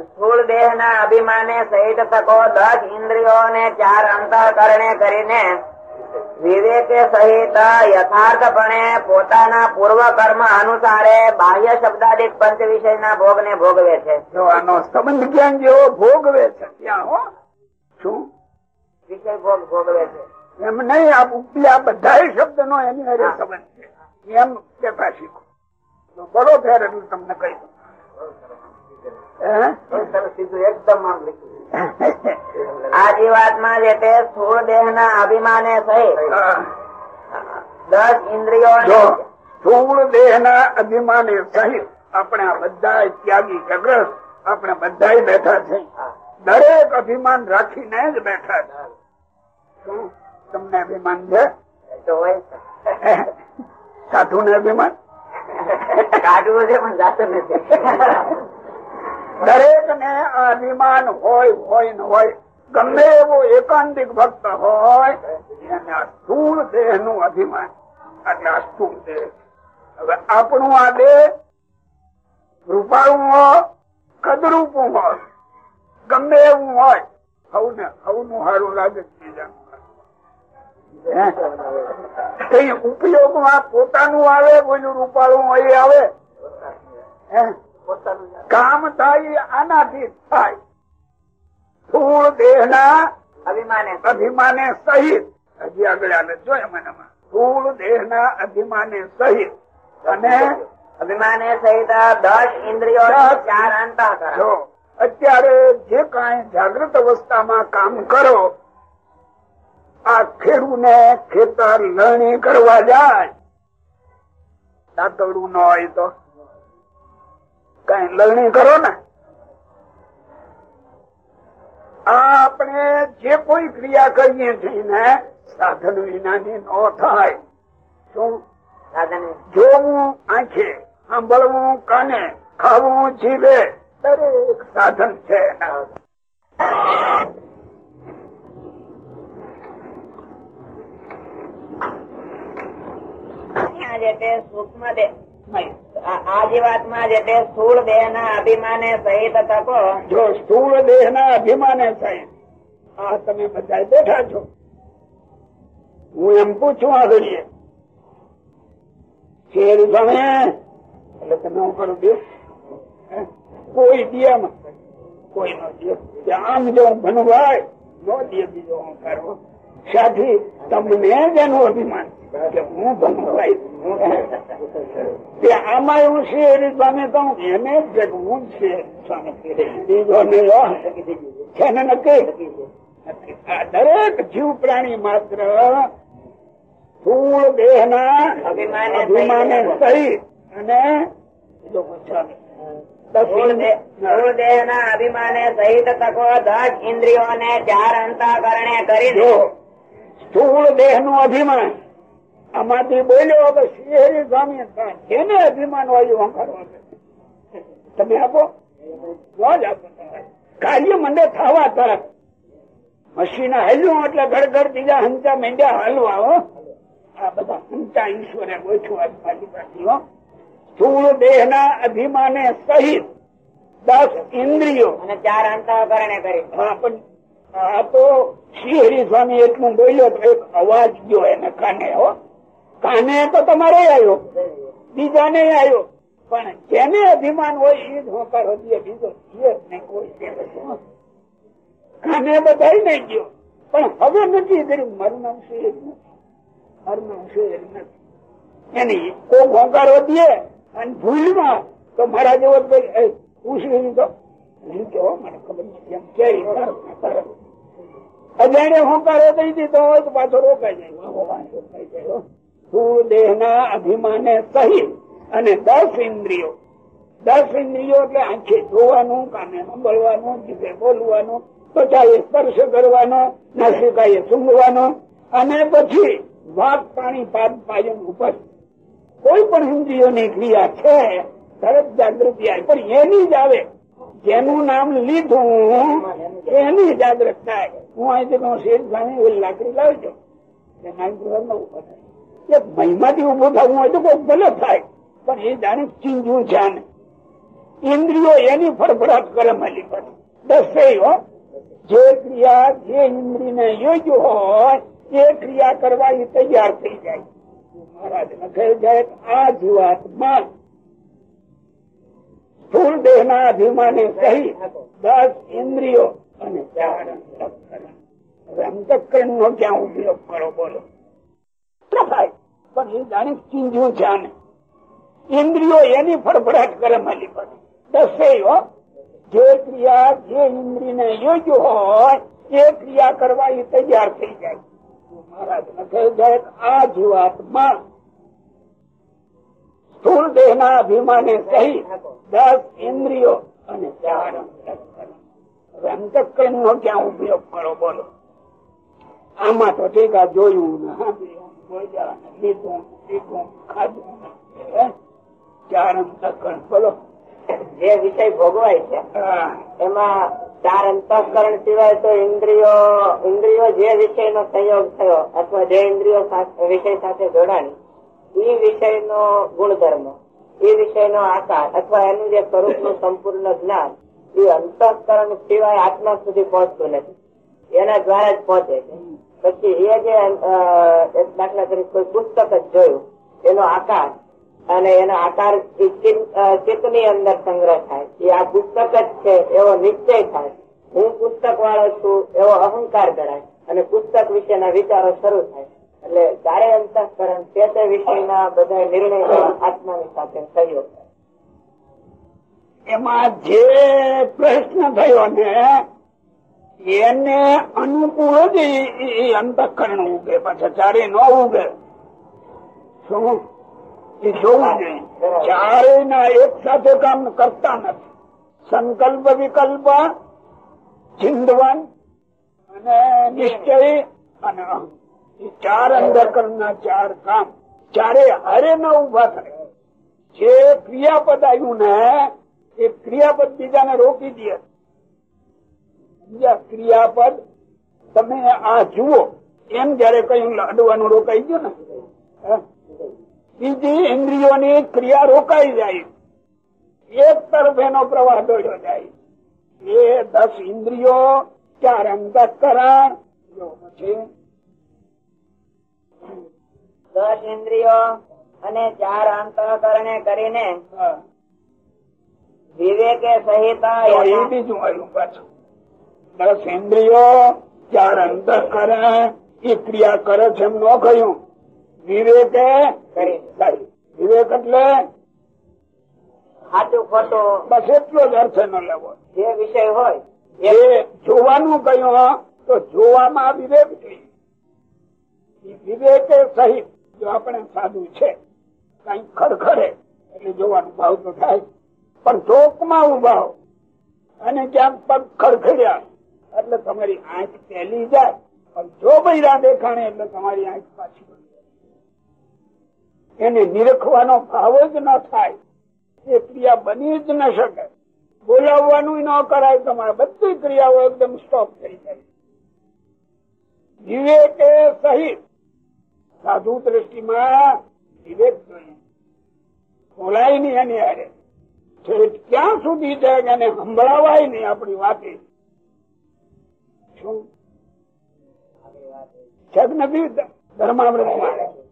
[SPEAKER 5] સ્થૂળ દેહ ના અભિમાને સહિત થકો દસ ઇન્દ્રિયો ને ચાર અંતરકરણે કરીને વિવેકે સહિત યથાર્થપણે પોતાના પૂર્વ કર્મ અનુસારે બાહ્ય શબ્દાદિક પંચ વિષય ના ભોગ ને ભોગવે છે.
[SPEAKER 1] જો આનો સંબંધ ક્યાં જેવો ભોગવે છે. ત્યાં હો? શું?
[SPEAKER 5] વિષય ભોગ ભોગવે છે.
[SPEAKER 1] એમ નહીં આ ઉપલા બધા શબ્દ નો એની અરે સંબંધ છે. એમ કેતા શીખો. તો બરો ફેર એટલું તમને કહી દઉં. હે?
[SPEAKER 2] સીધું એકદમ આમ લખ્યું.
[SPEAKER 5] આ જીવાત્મા જે તે સ્થૂળ દેહ ના અભિમાને સહિત
[SPEAKER 1] હા.
[SPEAKER 5] દસ ઇન્દ્રિયો
[SPEAKER 1] સ્થૂળ દેહ ના અભિમાને સહિત આપણે આ બધા ત્યાગી જગ્રસ્ત આપણે બધા બેઠા છે દરેક અભિમાન રાખીને જ બેઠા છે. શું? તમને અભિમાન છે. સાધુ ને. અભિમાન?
[SPEAKER 5] કાઢવું છે પણ જાતું નથી.
[SPEAKER 1] દરેક ને અભિમાન હોય હોય ને હોય. ગમે એવો એકાંતિક ભક્ત હોય એને આ સ્થૂળ દેહનું અભિમાન. એટલે આ સ્થૂળ દેહ. હવે આપણું આ દેહ રૂપાળું હોય કદરૂપું હોય. ગમે એવું હોય સૌને સૌનું સારું લાગે કઈ ઉપયોગમાં પોતાનું આવે કોઈનું રૂપાળું હોય આવે? કામ થાય આનાથી થાય. સ્થૂળ દેહ ના
[SPEAKER 5] અભિમાને.
[SPEAKER 1] અભિમાને સહિત. હજી આગળ આવે જો એમાં સ્થૂળ દેહ ના અભિમાને સહિત. અને
[SPEAKER 5] અભિમાને સહિત દસ ઇન્દ્રિયો. ચાર અંતઃકરણ.
[SPEAKER 1] અત્યારે જે કાંઈ જાગૃત અવસ્થામાં કામ કરો આ ખેડૂ ને ખેતર લણી કરવા જાય. દાંતરડું ન હોય તો કઈ લણણી કરો ને. આપણે જે કોઈ ક્રિયા કરીએ છીએ ને સાધન વિનાની ન થાય. શું?
[SPEAKER 5] સાધન
[SPEAKER 1] જોવું આંખે સાંભળવું કાને ખાવું જીભે. દરેક સાધન છે એના.
[SPEAKER 5] જે તે આ આ જીવાત્મા જે તે સ્થૂળ દેહ ના અભિમાને સહિત તકો
[SPEAKER 1] જો સ્થૂળ દેહ ના અભિમાને થાય આ તમે બધા બેઠા છો. હું એમ પૂછું આગળ શેર તમે એટલે તમે હું કરું દે કોઈ દિયામાં કોઈ નો દે. આમ જો ભનભાઈ નો દે બીજો અહંકાર સાથી તમને જ એનું અભિમાન કે હું આમાં એવું છે સ્વામી કહું એને જ હું છે સ્વામી. બીજો ને છે ને નક્કી. આ દરેક જીવ પ્રાણી માત્ર સ્થૂળ દેહ ના
[SPEAKER 5] અભિમાને
[SPEAKER 1] સહિત અને બીજો.
[SPEAKER 5] ના અભિમાને સહિત તકો દસ ઇન્દ્રિયોને ચાર અંતઃકરણે કરીને
[SPEAKER 1] જો સ્થૂળ દેહનું અભિમાન આમાંથી બોલ્યો કે શિહેરી સ્વામી એને અભિમાન વાયુ તમે આપો? કાર્ય મને થવા તરફ મશીન હલ્યું એટલે ઘર ઘર બીજા હંચા મેંડ્યા હાલવા હો. આ બધા હંચા ઈશ્વરે ગોઠવા પાછી હો દેહ ના અભિમાને સહિત દસ ઇન્દ્રિયો.
[SPEAKER 5] અને ચાર અંતઃકરણે કરી.
[SPEAKER 1] હા પણ આ તો શ્રી હરિ સ્વામી એટલું બોલ્યો તો એક અવાજ ગયો એને કાને હો. કાને તો તમારે આવ્યો બીજાને આવ્યો પણ જેને અભિમાન હોય એ જ હોકાર હતી બીજો છે જ નહીં કોઈ. કાને બધા નહીં ગયો. પણ હવે નથી કર્યું. મારું નામ હરિ નથી. મારું નામ નથી. એની કોઈ હોકાર દે અને ભૂલમાં તો મારા જેવો જ ભાઈ એ, હું શ્રી હરિ કેવો મને ખબર અજાણે હોંકારો દઈ દીધો તો પાછો રોકાઈ જાય. રોકાઈ જાય ના અભિમાને સહિત અને દસ ઇન્દ્રિયો. દસ ઇન્દ્રિયો એટલે આંખે જોવાનું કાને સાંભળવાનું જીભે બોલવાનું ત્વચાએ સ્પર્શ કરવાનો નાસિકાએ સૂંઘવાનો અને પછી વાઘ પાણી પાદ પાયન ઉપર કોઈ પણ ઇન્દ્રિયોની ક્રિયા છે, તરત જાગૃતિ આવે. પણ એની જ આવે. જેનું નામ લીધું, એની જાગૃત થાય હું અહીંથી કહું શેઠ ઓલી લાકડી લાવજો. મહિમાથી ઊભો થવું હોય તો કોઈ ભલે થાય, પણ એ જાણે ચીંજું આને. ઇન્દ્રિયો એની ફરફડાટ કરે માલી પર દસે જે ક્રિયા જે ઇન્દ્રિય ને યોગ્ય હોય, એ ક્રિયા કરવા એ તૈયાર થઈ જાય. મહારાજ ને કહે આ જીવાત્મા સ્થુલ દેહ ના અભિમાને સહિત દસ ઇન્દ્રિયો અને ચાર નો ક્યાં ઉપયોગ કરો, બોલો. પણ એ જાણે છે દસે હો. જે ક્રિયા જે ઇન્દ્રિય ને યોગ્ય હોય, એ ક્રિયા કરવા એ તૈયાર થઈ જાય. મહારાજ ને જાય આ જીવાત્મા સ્થુલ દેહ ના અભિમાને સહિત દસ ઇન્દ્રિયો અને ચાર અંતઃકરણ હવે અંતઃકરણ નો ક્યાં ઉપયોગ કરો બોલો. આમાં તો ઠીક આ જોયું લીધું પીધું ખાધું ચાર અંતકરણ બોલો.
[SPEAKER 5] જે વિષય ભોગવાય છે એમાં ચાર અંતઃકરણ સિવાય તો ઇન્દ્રિયો ઇન્દ્રિયો જે વિષયનો સંયોગ થયો અથવા જે ઇન્દ્રિયો વિષય સાથે જોડાણી એ વિષયનો ગુણધર્મ એ વિષયનો આકાર અથવા એનું જે સ્વરૂપનું સંપૂર્ણ જ્ઞાન એ અંતઃકરણ સિવાય આત્મા સુધી પહોંચતું નથી. એના દ્વારા જ પહોંચે છે. પછી એ જે દાખલા તરીકે કોઈ પુસ્તક જ જોયું, એનો આકાર અને એનો આકાર ચિત્તની અંદર સંગ્રહ થાય. એ આ પુસ્તક જ છે, એવો નિશ્ચય થાય. હું પુસ્તક વાળો છું, એવો અહંકાર ગણાય. અને પુસ્તક વિશેના વિચારો શરૂ થાય. એટલે ચારે અંતઃકરણ તે તે વિષયના બધા નિર્ણય આત્માની સાથે સહયોગ થાય.
[SPEAKER 1] એમાં જે પ્રશ્ન થયો ને, એને અનુકૂળ જ અંતઃકરણ ઉગે, પાછા ચારે ન ઉગે. શું? એ જોવું જોઈએ. ચારે ના એક સાથે કામ કરતા નથી. સંકલ્પ વિકલ્પ, ચિંતવન અને નિશ્ચય અને એ ચાર અંધકરણ ના ચાર કામ. ચારે હારે ન ઊભા થાય, જે ક્રિયાપદ આવ્યું ને, એ ક્રિયાપદ બીજાને રોકી દે. બીજા ક્રિયાપદ તમે આ જુઓ. એમ જયારે કહ્યું લાડવાનું રોકાઈ ગયું ને? બીજી ઇન્દ્રિયોની ક્રિયા રોકાઈ જાય. એક તરફ એનો પ્રવાહ દોડ્યો જાય. એ દસ ઇન્દ્રિયો ચાર અંતકરણ પછી
[SPEAKER 5] દસ ઇન્દ્રિયો અને ચાર અંતઃકરણે કરીને વિવેકે સહિત
[SPEAKER 1] બીજું આવ્યું પાછું. દસ ઇન્દ્રિયો ચાર અંતકરણ એ ક્રિયા કરે છે એમ ન કહ્યું. વિવેકે. વિવેક એટલે
[SPEAKER 5] સાચું ખોટો
[SPEAKER 1] બસ એટલો જ અર્થ ન લેવો.
[SPEAKER 5] જે વિષય હોય
[SPEAKER 1] એ જોવાનું કયું તો જોવામાં વિવેક જોઈએ ઈ સહિત જો આપણે સાધુ છે કઈ ખડખડે એટલે જોવાનું ભાવ તો થાય. પણ ચોકમાં ઊભા હો અને ક્યાંક પગ ખડખડ્યા એટલે તમારી આંખ પહેલી જાય. પણ જો બૈરા દેખાણે એટલે તમારી આંખ પાછી. એને નિરખવાનો ભાવ જ ન થાય. એ ક્રિયા બની જ ન શકે. બોલાવવાનું ન કરાય તમારે. બધી ક્રિયાઓ એકદમ સ્ટોપ થઈ જાય. વિવેકે સહિત સાધુ દ્રષ્ટિમાં વિવેક જોઈએ. બોલાય નહીં એની ઠેઠ ક્યાં સુધી છે એને સંભળાવાય નહીં આપણી વાતે. શું? છે કે નથી ધર્મામૃતમાં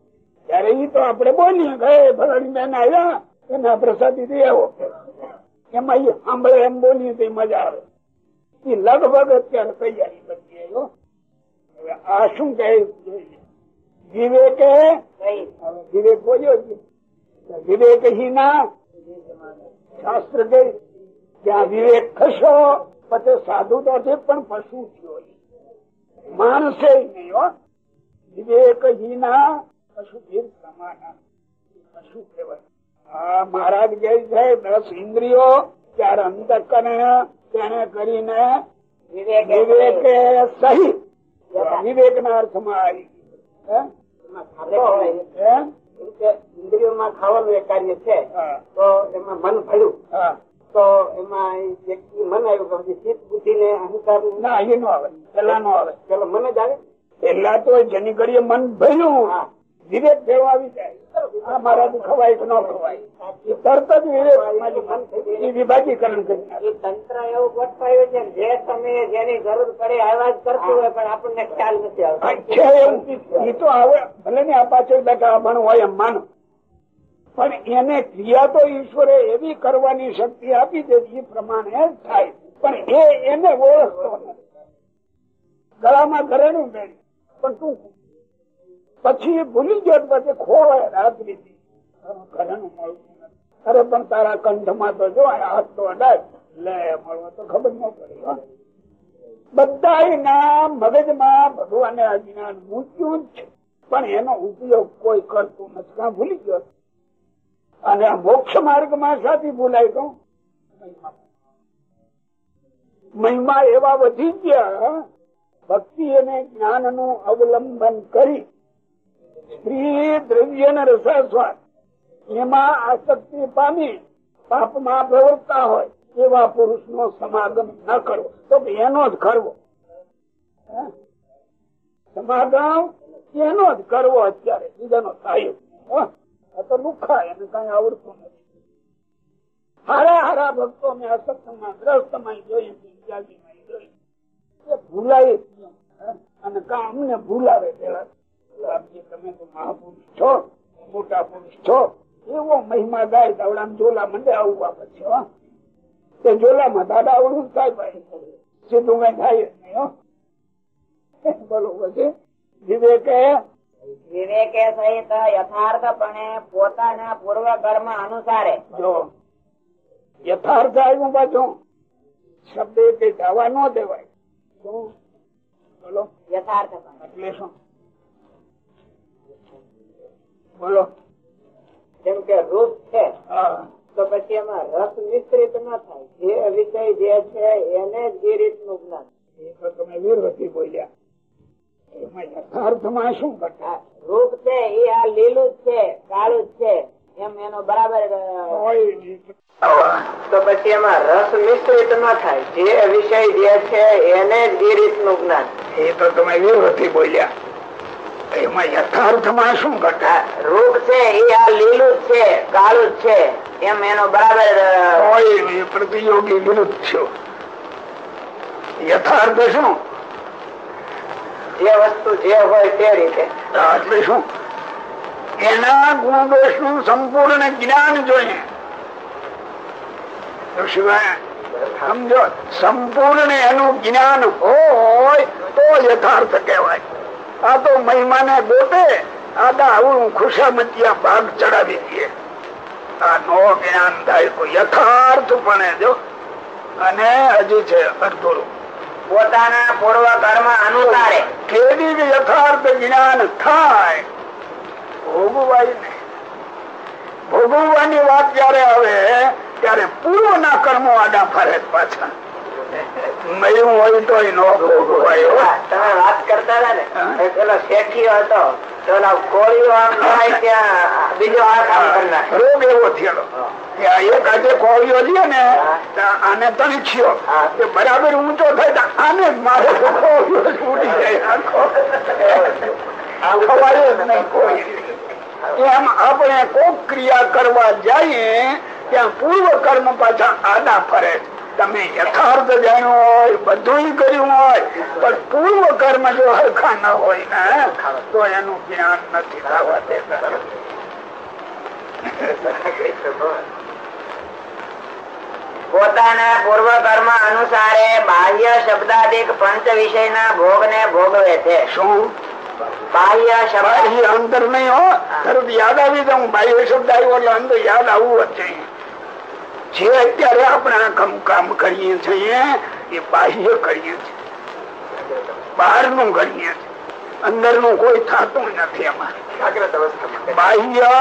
[SPEAKER 1] ત્યારે ઈ તો આપણે બોલીએ કે "એ ફલાણી બેન આવ્યા એના પ્રસાદી થી આવો. એમાં એ સાંભળે, એમ બોલીએ તો મજા આવે. એ લગભગ અત્યારે તૈયારી બધી આવ્યો આ શું કહે. વિવેકે, વિવેક બોલ્યો છે. વિવેકહીના શાસ્ત્ર કે ત્યાં વિવેક ખસો પછી સાધુ તો છે, પણ પશુ થયો માણસે નહીં વિવેક વિવેકહીના પશુ ભીર પ્રમાણ પશુ કહેવાય. મહારાજ કે છે દસ ઇન્દ્રિયો ચાર અંતકરણ તેને કરીને
[SPEAKER 5] વિવેકે
[SPEAKER 1] સહિત વિવેક ના અર્થમાં આવી?
[SPEAKER 2] ઇન્દ્રિયોમાં ખાવાનું એક કાર્ય છે તો એમાં મન
[SPEAKER 1] ભર્યું.
[SPEAKER 2] તો એમાં વ્યક્તિ મન આવ્યું કે ચિત્ત બુદ્ધિ ને અહંકાર
[SPEAKER 1] ના એ નો આવે. પેલા નો આવે.
[SPEAKER 2] પેલા મન જ આવે.
[SPEAKER 1] પેલા તો જેની ઘડીએ મન ભર્યું. વિવેક ભેળો આવી જાય. આ મારાથી ખવાય કે ન ખવાય. તરત જ વિવેક એ વિભાગીકરણ કરી
[SPEAKER 5] તંત્ર એવું ગોઠવાયું છે જે સમયે જેની જરૂર પડે આવા જ કરતું હોય પણ આપણને ખ્યાલ નથી આવતો.
[SPEAKER 1] એ તો આવે ભલે ને આ પાછળ બેઠા અભણ હોય એમ માનો. પણ એને ક્રિયા તો ઈશ્વરે એવી કરવાની શક્તિ આપી દે એ પ્રમાણે થાય. પણ એ એને ઓળખતો ગળામાં ઘરેણું બેઠું પણ તું પછી ભૂલી ગયો પછી ખોવાય ઘરેણું મળતું અરે પણ તારા કંઠમાં તો જો હાથ તો અડાય. લે, મળવો તો ખબર ન પડી. બધા ના મગજમાં ભગવાને આ જ્ઞાન મૂક્યું જ છે. પણ એનો ઉપયોગ કોઈ કરતું નથી. કાં ભૂલી ગયો અને મોક્ષ માર્ગમાં સાથી ભૂલાય તો મહિમા. એવા વધી ગયા ભક્તિ અને જ્ઞાનનું અવલંબન કરી સ્ત્રી દ્રવ્ય ને રસાસ્વાદ એમાં આસક્તિ પામી પાપમાં પ્રવૃત્તા હોય એવા પુરુષ નો સમાગમ ન કરવો. તો એનો જ કરવો. સમાગમ એનો જ કરવો અત્યારે. બીજાનો આ તો લુખા, એને કઈ આવડતું નથી. હારા હારા ભક્તો મેં અસત્સંગમાં ગ્રસ્તમાં જોઈ ત્યાગીમાં જોઈ. એ ભૂલાય? અને કા અમને ભૂલાવે પેલા બાપજી, તમે તો મહાપુરુષ છો મોટા પુરુષ છો. એવો મહિમા ગાય દાવડા જોલા મંડે આવવા પછી હો. તે જોલામાં દાદા આવડું થાય ભાઈ સીધું કઈ થાય જ નહીં બોલો પછી વિવેકે?
[SPEAKER 5] વિવેકે સહિત યથાર્થપણે પોતાના પૂર્વ કર્મ અનુસારે
[SPEAKER 1] જો યથાર્થ આવ્યું પાછું. શબ્દ કે જવા ન દેવાય. બોલો.
[SPEAKER 5] યથાર્થ
[SPEAKER 1] એટલે શું? બોલો.
[SPEAKER 2] જેમ કે રૂપ છે તો પછી એમાં રસ મિશ્રિત ના થાય. જે વિષય જે છે એને જ એ રીતનું જ્ઞાન.
[SPEAKER 1] એ તો તમે વીરવતી બોલ્યા. યથાર્થમાં શું ઘટે
[SPEAKER 5] રૂપ છે એ આ લીલું છે કાળું છે એમ એનો બરાબર.
[SPEAKER 2] તો પછી એમાં રસ મિશ્રિત ન થાય. જે વિષય જે છે એને જ એ રીતનું જ્ઞાન.
[SPEAKER 1] એ તો તમે વીરવતી બોલ્યા. એમાં યથાર્થમાં શું
[SPEAKER 5] કરતા રૂપ છે એ આ લીલું છે કાળું છે. એમ એનો બરાબર
[SPEAKER 1] પ્રતિયોગી વિરુદ્ધ છો. યથાર્થ શું?
[SPEAKER 5] જે વસ્તુ જે હોય તે રીતે.
[SPEAKER 1] એટલે શું? એના ગુણદોષનું સંપૂર્ણ જ્ઞાન જોઈએ. સિવાય સમજો સંપૂર્ણ એનું જ્ઞાન હોય તો યથાર્થ કહેવાય. આ તો મહિમાને ગોતે. આદા આવું ખુશામતિયા ભાગ ચડાવી દે. આ નો જ્ઞાન થાય કોઈ યથાર્થ પણ જો. અને હજુ છે અર્ધુરું
[SPEAKER 5] પોતાના પૂર્વ કર્મ અનુસારે.
[SPEAKER 1] કેવી યથાર્થ જ્ઞાન થાય ભોગવાય ને ભોગવવાની વાત જયારે આવે ત્યારે પૂર્વના કર્મો આડા ફરે પાછા. મળ્યું હોય તો નો.
[SPEAKER 5] તમે વાત કરતા હતા ને? પેલો શેઠિયો હતો. તો કોળીઓ આમ જાય ત્યાં બીજો આ કામ કરી
[SPEAKER 1] રોગ એવો થયેલો. એક આજે કોળીઓ લે ને આને તણખ્યો. બરાબર ઊંચો થાય આને મારે કોળીઓ ઉડી જાય આખો. ખવાય જ નહીં કોઈ. એમ આપણે કોક ક્રિયા કરવા જઈએ ત્યાં પૂર્વ કર્મ પાછા આડા ફરે છે. તમે યથાર્થ જાણ્યું હોય બધું કર્યું હોય પણ પૂર્વ કર્મ જો હરખા ન હોય ને તો એનું જ્ઞાન નથી થવા દેતા.
[SPEAKER 5] પોતાના પૂર્વ કર્મ અનુસારે બાહ્ય શબ્દાદિક પંચ વિષયના ભોગને ભોગવે છે.
[SPEAKER 1] શું?
[SPEAKER 5] બાહ્ય શબ્દ
[SPEAKER 1] અંતર નહીં હો. તરત યાદ આવી જાઉં બાહ્ય શબ્દ આવ્યો એટલે અંદર યાદ આવવું જ જોઈએ જે અત્યારે આપણે કામ કામ કરીએ છીએ એ બાહ્ય કરીએ છીએ. બહારનું કરીએ છીએ. અંદરનું કોઈ થતું નથી એમાં. બાહ્ય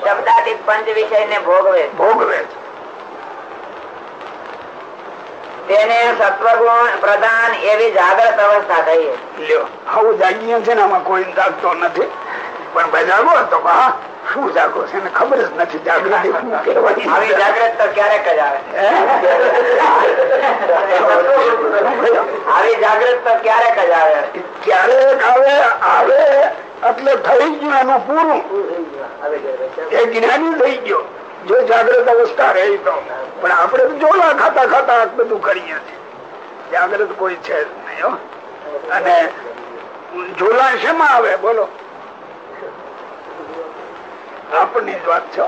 [SPEAKER 5] શબ્દાદિક પંચ વિષયને ભોગવે છે.
[SPEAKER 1] ભોગવે છે.
[SPEAKER 5] તેને સત્વગુણ પ્રધાન એવી જાગ્રત અવસ્થા થઈ
[SPEAKER 1] લ્યો આવું જાગીએ છે ને આમાં કોઈ જાગતો નથી. પણ જાગો તો હા શું જાગો છે? ખબર જ નથી જાગૃતિ શું કહેવાય
[SPEAKER 5] જાગ્રત તો ક્યારેક જ આવે જાગ્રત તો ક્યારેક જ આવે
[SPEAKER 1] ક્યારેક આવે આવે એટલે થઈ ગયું એનું પૂરું. એ જ્ઞાની થઈ ગયો. જો જાગ્રત અવસ્થા રહી તો. પણ આપણે તો જોલા ખાતા ખાતા બધું કરીએ છીએ. જાગ્રત કોઈ છે જ નહીં અને જોલા શેમાં આવે? બોલો. આપની જ વાત છે જો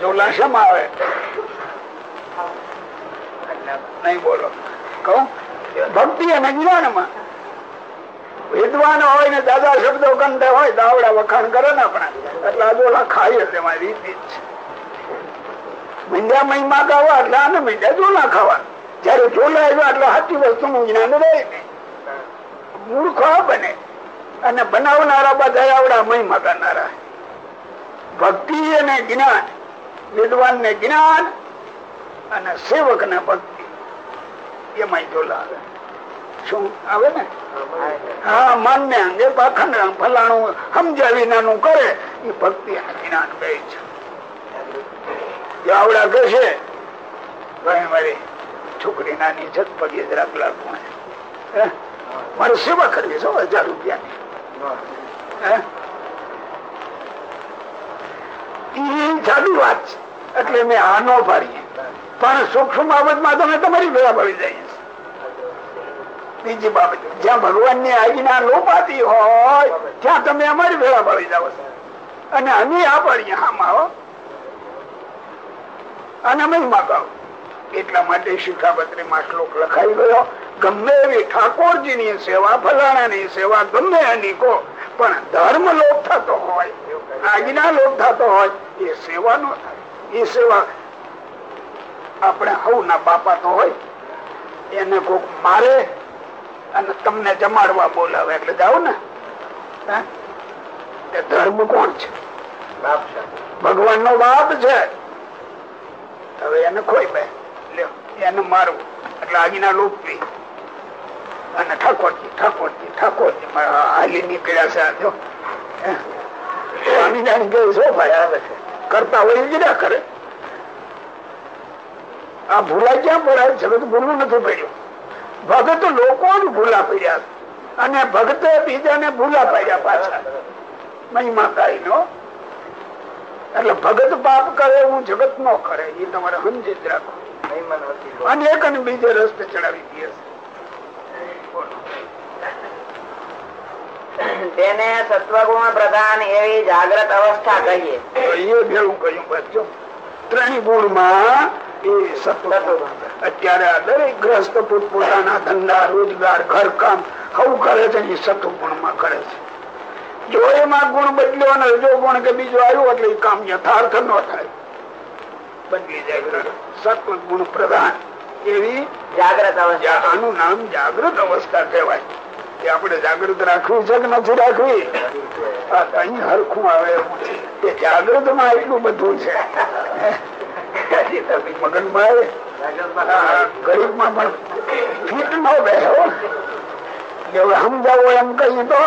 [SPEAKER 1] જોલા આવે. નહીં બોલો. કહું? ભક્તિ અને જ્ઞાનમાં. વિદ્વાન હોય ને દાદા શબ્દો ગંધ હોય તો વખાણ કરે ને આપણે. એટલે આ ખાઈએ તેમાં રીતિ જ છે. મીંડ્યા મહિમા ખાવા એટલે આને મીંડા જોલા ખાવા. જયારે જોલા આવ્યા, એટલે સાચી વસ્તુ નું જ્ઞાન રહે નહીં. મૂર્ખો બને. અને બનાવનારા બધા આવડા મહિમા કરનારા ભક્તિ અને જ્ઞાન. વિદ્વાન ને જ્ઞાન અને સેવક ને ભક્તિ. એમાં જોલા આવે. શું આવે ને? હા મન ને અંગે પાખંડ ફલાણું સમજ્યા વિનાનું કરે. એ ભક્તિ અને જ્ઞાન બે છે આવડા કહેશે, ભાઈ મારી છોકરી નાની છે તો પગે જરાક લાગવું? મારે સેવા કરવી છે હજાર રૂપિયાની. હે? ઈ સાદું વાત છે. એટલે મેં આ નો પાડીએ પણ સૂક્ષ્મ બાબતમાં તમે તમારી ભેળા પડી જાય બીજી બાબત, જ્યાં ભગવાનની આજ્ઞા લોપાતી હોય, ત્યાં તમે અમારી ભેળા પડી જાવ અને અમે આ પાડીએ અને અમે માગાવ એટલા માટે શિખાપત્રી માં શ્લોક લખાઈ ગયો, ગમે એવી ઠાકોરજી ની સેવા ફલાણા ની સેવા, ગમે એની કો પણ ધર્મ લોપ થતો હોય આજ્ઞા લોપ થતો હોય એ સેવા નો થાય. એ સેવા આપણે હવ ના બાપા તો હોય. એને કોક મારે અને તમને જમાડવા બોલાવે. એટલે જાઓ ને. ધર્મ કોણ છે? ભગવાન નો બાપ છે. હવે એને ખોઈ બે. એને મારવું. એટલે આજના લોકપ્રિય અને ઠાકોરજી ઠાકોરજી ઠાકોરજી હાલી નીકળ્યા છે. આ જો? સ્વામિનારાયણ કે શું ભાઈ આવે છે. કરતા હોય જ ના કરે. આ ભૂલા ક્યાં પડાય? છે ભૂલું નથી પડ્યું. ભગત લોકો જ ભૂલા પડ્યા અને ભક્તે બીજાને ભૂલા પાડ્યા પાછા. મહિમા ગાય નો એટલે ભગત પાપ કરે એવું જગત નો કરે. એ તમારે સમજી જ રાખો. અને એક અને બીજે રસ્તે ચડાવી દે
[SPEAKER 5] તેને સત્વગુણ પ્રધાન એવી જાગ્રત અવસ્થા કહીએ.
[SPEAKER 1] એ ભેળું કહ્યું બચ્ચો ત્રણ ગુણમાં એ સત્વ અત્યારે આ દરેક ગ્રસ્ત પોતપોતાના ધંધા રોજગાર ઘરકામ હવું કરે છે એ સત્વ ગુણમાં કરે છે. જો એમાં ગુણ બદલ્યો અને જો ગુણ કે બીજો આવ્યો એટલે એ કામ યથાર્થ ન થાય. બદલી જાય સત્વ ગુણ પ્રધાન એવી
[SPEAKER 5] જાગ્રત અવસ્થા.
[SPEAKER 1] આનું નામ જાગૃત અવસ્થા કહેવાય. કે આપણે જાગૃત રાખવી છે કે નથી રાખવી? અહીં હરખું આવે એ જાગૃતમાં એટલું બધું છે. મગનમાં ગરીબમાં પણ ફીટ નો બે સમજાવો એમ કહીએ તો.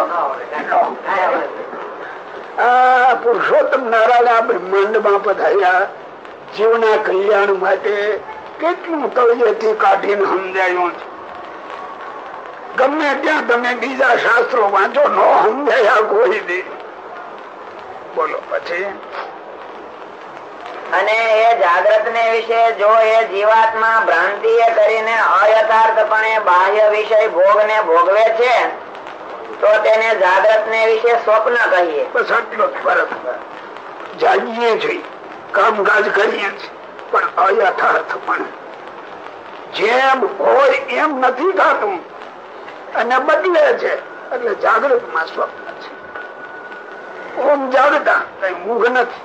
[SPEAKER 1] આ પુરુષોત્તમ નારાયણ આ બ્રહ્માંડમાં પધાર્યા. જીવના કલ્યાણ માટે કેટલું તળિયેથી કાઢીને સમજાયું છે. ગમે ત્યાં તમે બીજા શાસ્ત્રો વાંચો નો સમજાયા કોઈ દી. બોલો પછી?
[SPEAKER 5] અને એ જાગ્રત ને વિશે જો એ જીવાત્મા ભ્રાંતિ કરીને અયથાર્થપણે બાહ્ય વિષય ભોગ ને ભોગવે છે તો તેને જાગ્રત ને વિશે સ્વપ્ન કહીએ.
[SPEAKER 1] બસ આટલો ફરક. જાગીએ છીએ કામકાજ કરીએ છીએ પણ અયથાર્થ પણ જેમ હોય એમ નથી થતું. અને બદલે છે. એટલે જાગૃતમાં સ્વપ્ન છે. ઓમ જાગતા કઈ ઊંઘ નથી.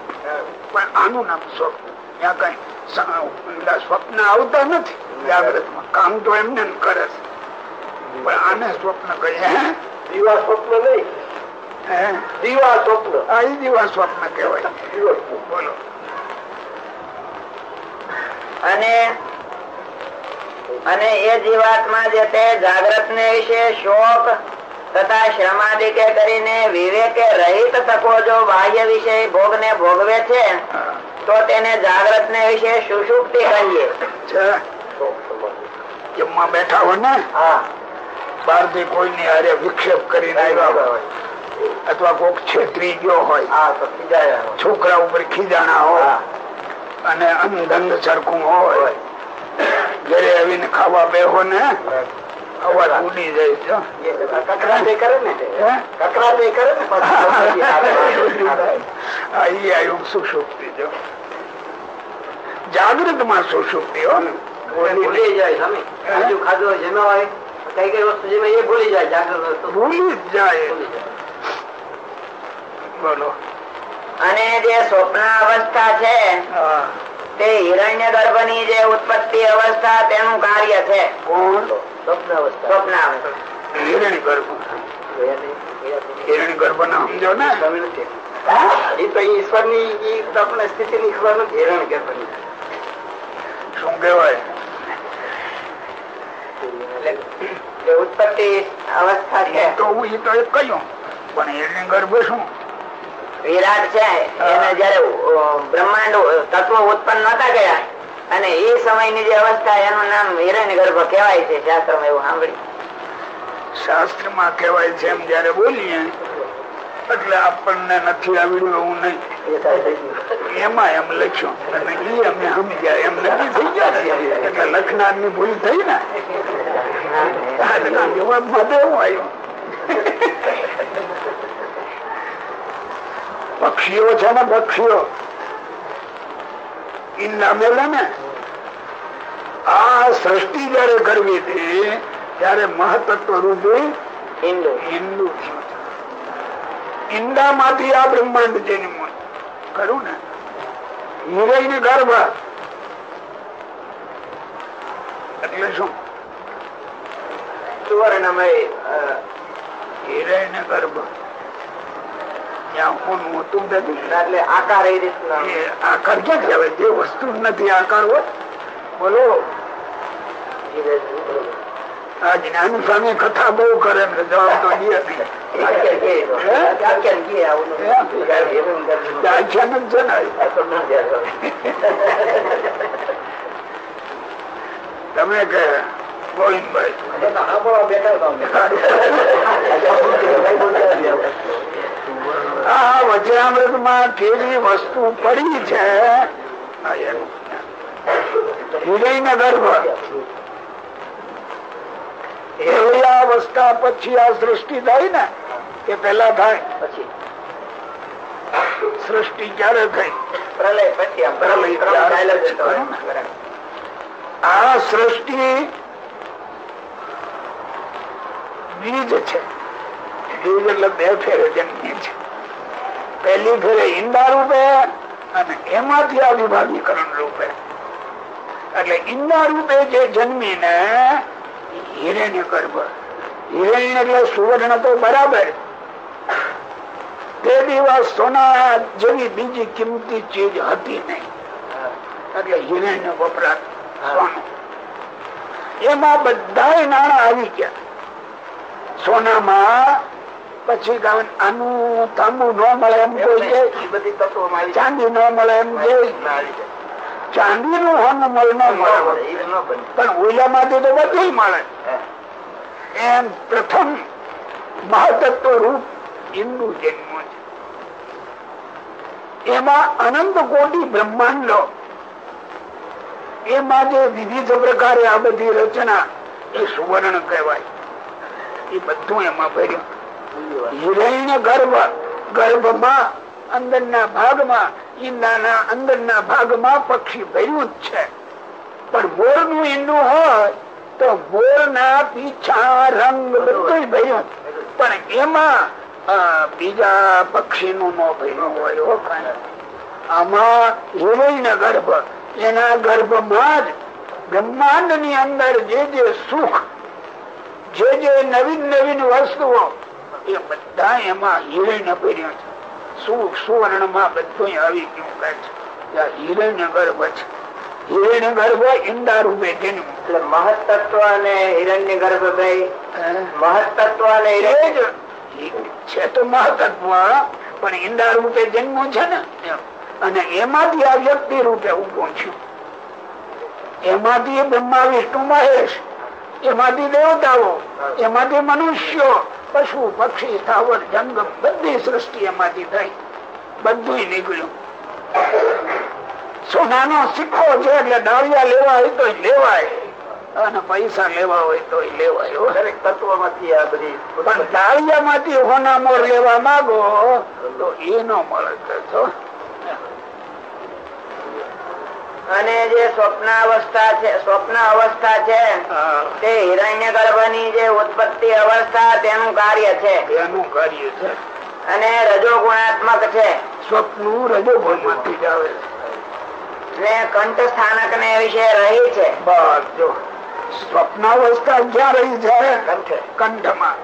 [SPEAKER 1] પણ આનું નામ સ્વપ્ન. ત્યાં કઈ સ્વપ્ન આવતા નથી. જાગૃતમાં કામ તો એમને કરે છે. પણ આને સ્વપ્ન કહીએ
[SPEAKER 3] દીવા સ્વપ્ન નહીં.
[SPEAKER 1] હે?
[SPEAKER 3] દીવા સ્વપ્ન.
[SPEAKER 1] આ દીવા સ્વપ્ન કહેવાય. બોલો
[SPEAKER 5] અને અને એ જીવાત્મા જે તે જાગ્રત ને વિશે શોક તથા શ્રમાદિ કે કરીને વિવેકે રહિત તકો જો બાહ્ય વિષય ભોગ ને ભોગવે છે તો તેને જાગ્રત ને વિશે સુષુપ્તિ કહીએ.
[SPEAKER 1] જમવા બેઠા હોય ને?
[SPEAKER 5] હા.
[SPEAKER 1] બહારથી કોઈ ની હારે વિક્ષેપ કરીને આવ્યા હોય. અથવા કોક છેતરી ગયો હોય. છોકરા ઉપર ખીજાણા હોય. અને અંધંધ સરખું હોય. ઘરે આવીને ખાવા બેહો ને અવાજ ઉડી જાય છે.
[SPEAKER 3] કકરાટ કરે ને?
[SPEAKER 1] હે?
[SPEAKER 3] કકરાટ કરે ને? પછી
[SPEAKER 1] આ ઈ આયું સુષુપ્તિ જો. જાગૃતમાં સુષુપ્તિ હો ને.
[SPEAKER 3] ભૂલી જાય સામે ખાધું ખાધું જમ્યા હોય કઈ કઈ વસ્તુ જેમાં એ ભૂલી જાય જાગૃત વસ્તુ.
[SPEAKER 1] ભૂલી જ જાય. બોલો.
[SPEAKER 5] અને જે સ્વપ્ન અવસ્થા છે તે હિરણ્ય ગર્ભની જે ઉત્પત્તિ અવસ્થા તેનું કાર્ય છે.
[SPEAKER 3] સ્વપ્ન અવસ્થા
[SPEAKER 5] સ્વપ્ન અવસ્થા
[SPEAKER 1] હિરણી ગર્ભ હિરણી ગર્ભ ના સમજો ને
[SPEAKER 3] એ તો ઈશ્વરની આપણે સ્થિતિ ની ખબર નથી. કરવાની
[SPEAKER 1] શું કેવાય
[SPEAKER 5] ઉત્પત્તિ અવસ્થા છે.
[SPEAKER 1] તો હું એ તો એક કહ્યું. પણ હિરણ્ય ગર્ભ શું?
[SPEAKER 5] વિરાટ છે. એને જયારે બ્રહ્માંડ તત્વ ઉત્પન્ન નતા ગયા અને એ સમયની જે અવસ્થા એનું નામ હિરણ્ય ગર્ભ કહેવાય છે. શાસ્ત્રમાં એવું સાંભળ્યું.
[SPEAKER 1] શાસ્ત્રમાં કહેવાય છે એમ જયારે બોલીએ એટલે આપણને નથી આવડ્યું એવું નહીં. એમાં એમ લખ્યું. અને એ અમે સમજ્યા એમ નથી થઈ ગયા એટલે લખનારની ભૂલ થઈ ને. જવાબમાં એવું આવ્યું. પક્ષીઓ છે ને પક્ષીઓ. ઈંડા મેલે ને. આ સૃષ્ટિ જયારે કરવી હતી ત્યારે મહતત્વ રૂપે
[SPEAKER 5] હિન્દુ.
[SPEAKER 1] હિન્દુ ઈંડા માંથી આ બ્રહ્માંડ જન્મ ખરું ને? હિરય ગર્ભ. એટલે શું?
[SPEAKER 3] સુવર્ણમય
[SPEAKER 1] હિરય ગર્ભ. જે વસ્તુ નથી આકાર હોય. બોલો. આ જ્ઞાન સ્વામી કથા બહુ કરે જવાબ તો તમે કે ગોવિંદભાઈ? આ વજ્રામૃતમાં કેવી વસ્તુ પડી છે. આ હૃદયના ગર્ભ એવી અવસ્થા પછી આ સૃષ્ટિ થાય ને કે પેલા થાય.
[SPEAKER 2] પછી.
[SPEAKER 1] સૃષ્ટિ ક્યારે થઈ?
[SPEAKER 2] પ્રલય પછી?
[SPEAKER 1] આ સૃષ્ટિ બીજ છે. બીજ એટલે બે ફેરે જન્મી છે પહેલી ફેરે ઈંડા રૂપે અને એમાંથી આ રૂપે. એટલે ઈંડા રૂપે જે જન્મીને હિરણ્ય ગર્ભ. હિરણ્ય એટલે સુવર્ણ તો બરાબર. તે દિવસ સોના જેવી બીજી કિંમતી ચીજ હતી નહીં. એટલે હિરણ્ય વપરાશ સોનું. એમાં બધા નાણા આવી ગયા. સોનામાં પછી આનું તાંબુ ન મળે એમ કોઈ કે
[SPEAKER 2] એ બધી તત્વોમાં આવી
[SPEAKER 1] ચાંદી ન મળે એમ કે ચાંદી નું હોનું મળે. ન મળે પણ ઓલા માંથી તો બધું મળે. એમ પ્રથમ મહાતત્વ રૂપ હિન્દુ જન્મ છે. એમાં અનંત કોટી બ્રહ્માંડો. એમાં જે વિવિધ પ્રકારે આ બધી રચના એ સુવર્ણ કહેવાય. એ બધું એમાં ભર્યું. હિરણ્ય ગર્ભ ગર્ભમાં અંદરના ભાગમાં ઈંડાના અંદરના ભાગમાં પક્ષી ભર્યું જ છે પણ મોરનું ઈંડું હોય તો મોર ના પીછા રંગ બધું ભર્યું પણ એમાં બીજા પક્ષી નું ન ભર્યું હોય. આમાં હિરણ્ય ગર્ભ, એના ગર્ભમાં જ બ્રહ્માંડની અંદર જે જે સુખ, જે જે નવીન નવીન વસ્તુઓ એ બધા એમાં હિરણ્ય ભર્યું છે. શું સુવર્ણમાં બધું આવી ગયું કહે છે. કે હિરણ્ય ગર્ભ છે. હિરણ્ય ગર્ભ ઈંડા રૂપે તેનું.
[SPEAKER 2] એટલે મહત્તત્વ અને હિરણ્ય ગર્ભ બે મહત્તત્વ અને
[SPEAKER 1] છે તો મહતત્વ પણ ઈંડા રૂપે જન્મ છે ને અને એમાંથી આ વ્યક્તિ રૂપે ઉભું છું. એમાંથી બ્રહ્મા વિષ્ણુ મહેશ એમાંથી દેવતાઓ એમાંથી મનુષ્યો. પશુ પક્ષી સ્થાવર જંગમ બધી સૃષ્ટિ એમાંથી થઈ. બધું નીકળ્યું. સોનાનો સિક્કો છે એટલે ડાળિયા લેવા હોય તો લેવાય. અને પૈસા લેવા હોય તો લેવાય
[SPEAKER 2] તત્વમાંથી આ બધી
[SPEAKER 1] પણ ડાળિયા માંથી હોના મોર લેવા માંગો તો એનો મળે. છો.
[SPEAKER 5] અને જે સ્વપ્ન અવસ્થા છે સ્વપ્ન અવસ્થા છે તે હિરણ્ય ગર્ભ જે ઉત્પત્તિ અવસ્થા તેનું કાર્ય છે.
[SPEAKER 1] એનું કાર્ય છે.
[SPEAKER 5] અને રજો ગુણાત્મક છે.
[SPEAKER 1] સ્વપ્ન રજો માંથી આવે
[SPEAKER 5] ને કંઠ સ્થાનક ને વિશે રહી છે.
[SPEAKER 1] બસ જો. સ્વપ્નાવસ્થા ક્યાં રહી છે
[SPEAKER 2] કંઠ.
[SPEAKER 1] કંઠમાં.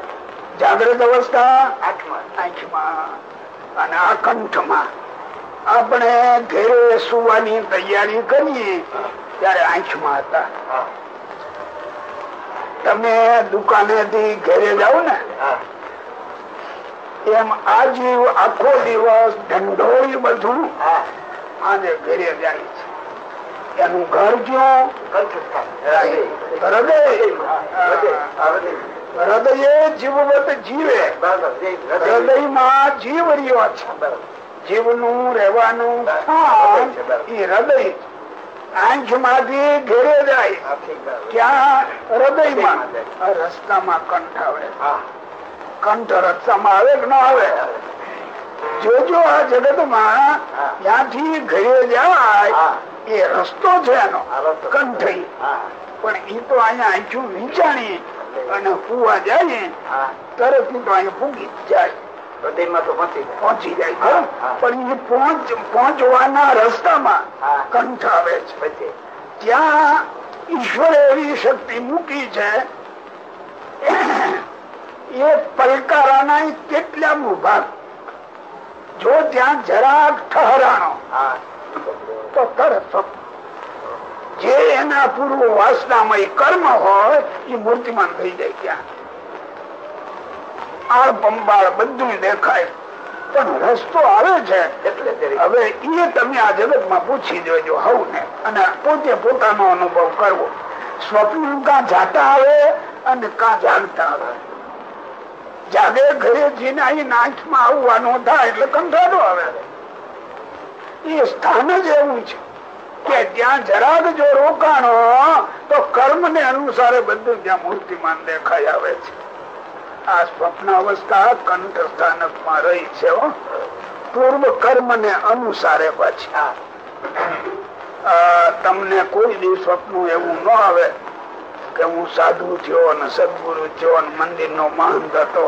[SPEAKER 1] જાગ્રત અવસ્થા
[SPEAKER 2] આઠમાં
[SPEAKER 1] આંખમાં. અને આ કંઠમાં. આપણે ઘેરે સુવાની તૈયારી કરીએ ત્યારે આંખમાં હતા તમે દુકાને થી ઘેરે જાઓ ને, એમ આ જીવ આખો દિવસ ઢંઢોળી બધું આજે ઘરે જાય છે એનું ઘર ક્યું. હૃદય
[SPEAKER 2] હૃદય.
[SPEAKER 1] જીવવત જીવે. હૃદયમાં જીવ રહ્યો છે. જીવનું રહેવાનું સ્થાન એ હૃદય આંખમાંથી ઘેરે જાય. ક્યાં? હૃદયમાં. રસ્તામાં કંઠ આવે. કંઠ રસ્તામાં આવે કે ન આવે? જોજો આ જગતમાં ત્યાંથી ઘરે જાય એ રસ્તો છે એનો.
[SPEAKER 2] કંઠ.
[SPEAKER 1] પણ એ તો અહીંયા આંખ્યું નીચાણી અને ફૂવા જાય.
[SPEAKER 2] હા.
[SPEAKER 1] તરત તો અહીંયા ફૂગી જાય.
[SPEAKER 2] હૃદયમાં તો પહોંચી
[SPEAKER 1] પહોંચી જાય ખરું? પણ એ પહોંચ પહોંચવાના રસ્તામાં કંઠ આવે છે.
[SPEAKER 2] પછી?
[SPEAKER 1] ત્યાં ઈશ્વરે એવી શક્તિ મૂકી છે એ પલકારાના કેટલા કેટલામો ભાગ જો ત્યાં જરાક ઠહરાણો તો તરત જે એના પૂર્વ વાસનામય કર્મ હોય એ મૂર્તિમાન થઈ જાય ત્યાં. આળ પંબાળ બધું દેખાય. પણ રસ્તો આવે છે.
[SPEAKER 2] એટલે
[SPEAKER 1] હવે એ તમે આ જગતમાં પૂછી જોજો હવ ને અને પોતે પોતાનો અનુભવ કરવો. સ્વપ્ન કા જાતા આવે અને કા જાગતા આવે. જાગે ઘરે જઈને અહીં નાચમાં આવવાનું થાય એટલે કંટાળો આવે. એ સ્થાન જ એવું છે કે ત્યાં જરાક જો રોકાણો તો કર્મ ને અનુસારે બધું ત્યાં મૂર્તિમાન દેખાય આવે છે. આ સ્વપ્ન અવસ્થા કંઠ સ્થાનકમાં રહી છે. પૂર્વ કર્મ ને અનુસારે પછી તમને કોઈ દિવસ સ્વપ્ન એવું ન આવે કે હું સાધુ થયો અને સદગુરુ થયો અને મંદિર નો મહંત હતો.